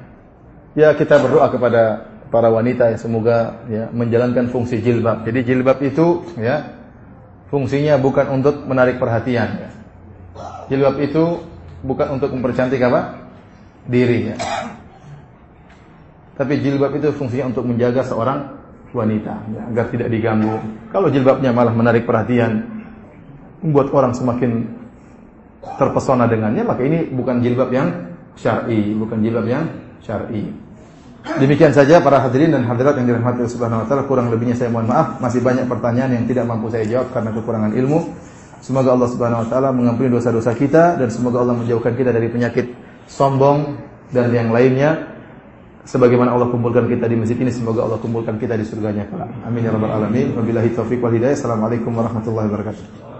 ya kita berdoa kepada para wanita ya semoga ya menjalankan fungsi jilbab. Jadi jilbab itu ya fungsinya bukan untuk menarik perhatian. Ya. Jilbab itu bukan untuk mempercantik apa diri ya. Tapi jilbab itu fungsinya untuk menjaga seorang wanita ya, agar tidak diganggu. Kalau jilbabnya malah menarik perhatian, membuat orang semakin terpesona dengannya, maka ini bukan jilbab yang syar'i, bukan jilbab yang syar'i. Demikian saja para hadirin dan hadirat yang dirahmati Allah Subhanahu wa taala, kurang lebihnya saya mohon maaf, masih banyak pertanyaan yang tidak mampu saya jawab karena kekurangan ilmu. Semoga Allah Subhanahu wa taala mengampuni dosa-dosa kita dan semoga Allah menjauhkan kita dari penyakit sombong dan yang lainnya sebagaimana Allah kumpulkan kita di masjid ini semoga Allah kumpulkan kita di surganya kelak. Amin ya rabbal alamin. Wabillahi taufik wal hidayah. Assalamualaikum warahmatullahi wabarakatuh.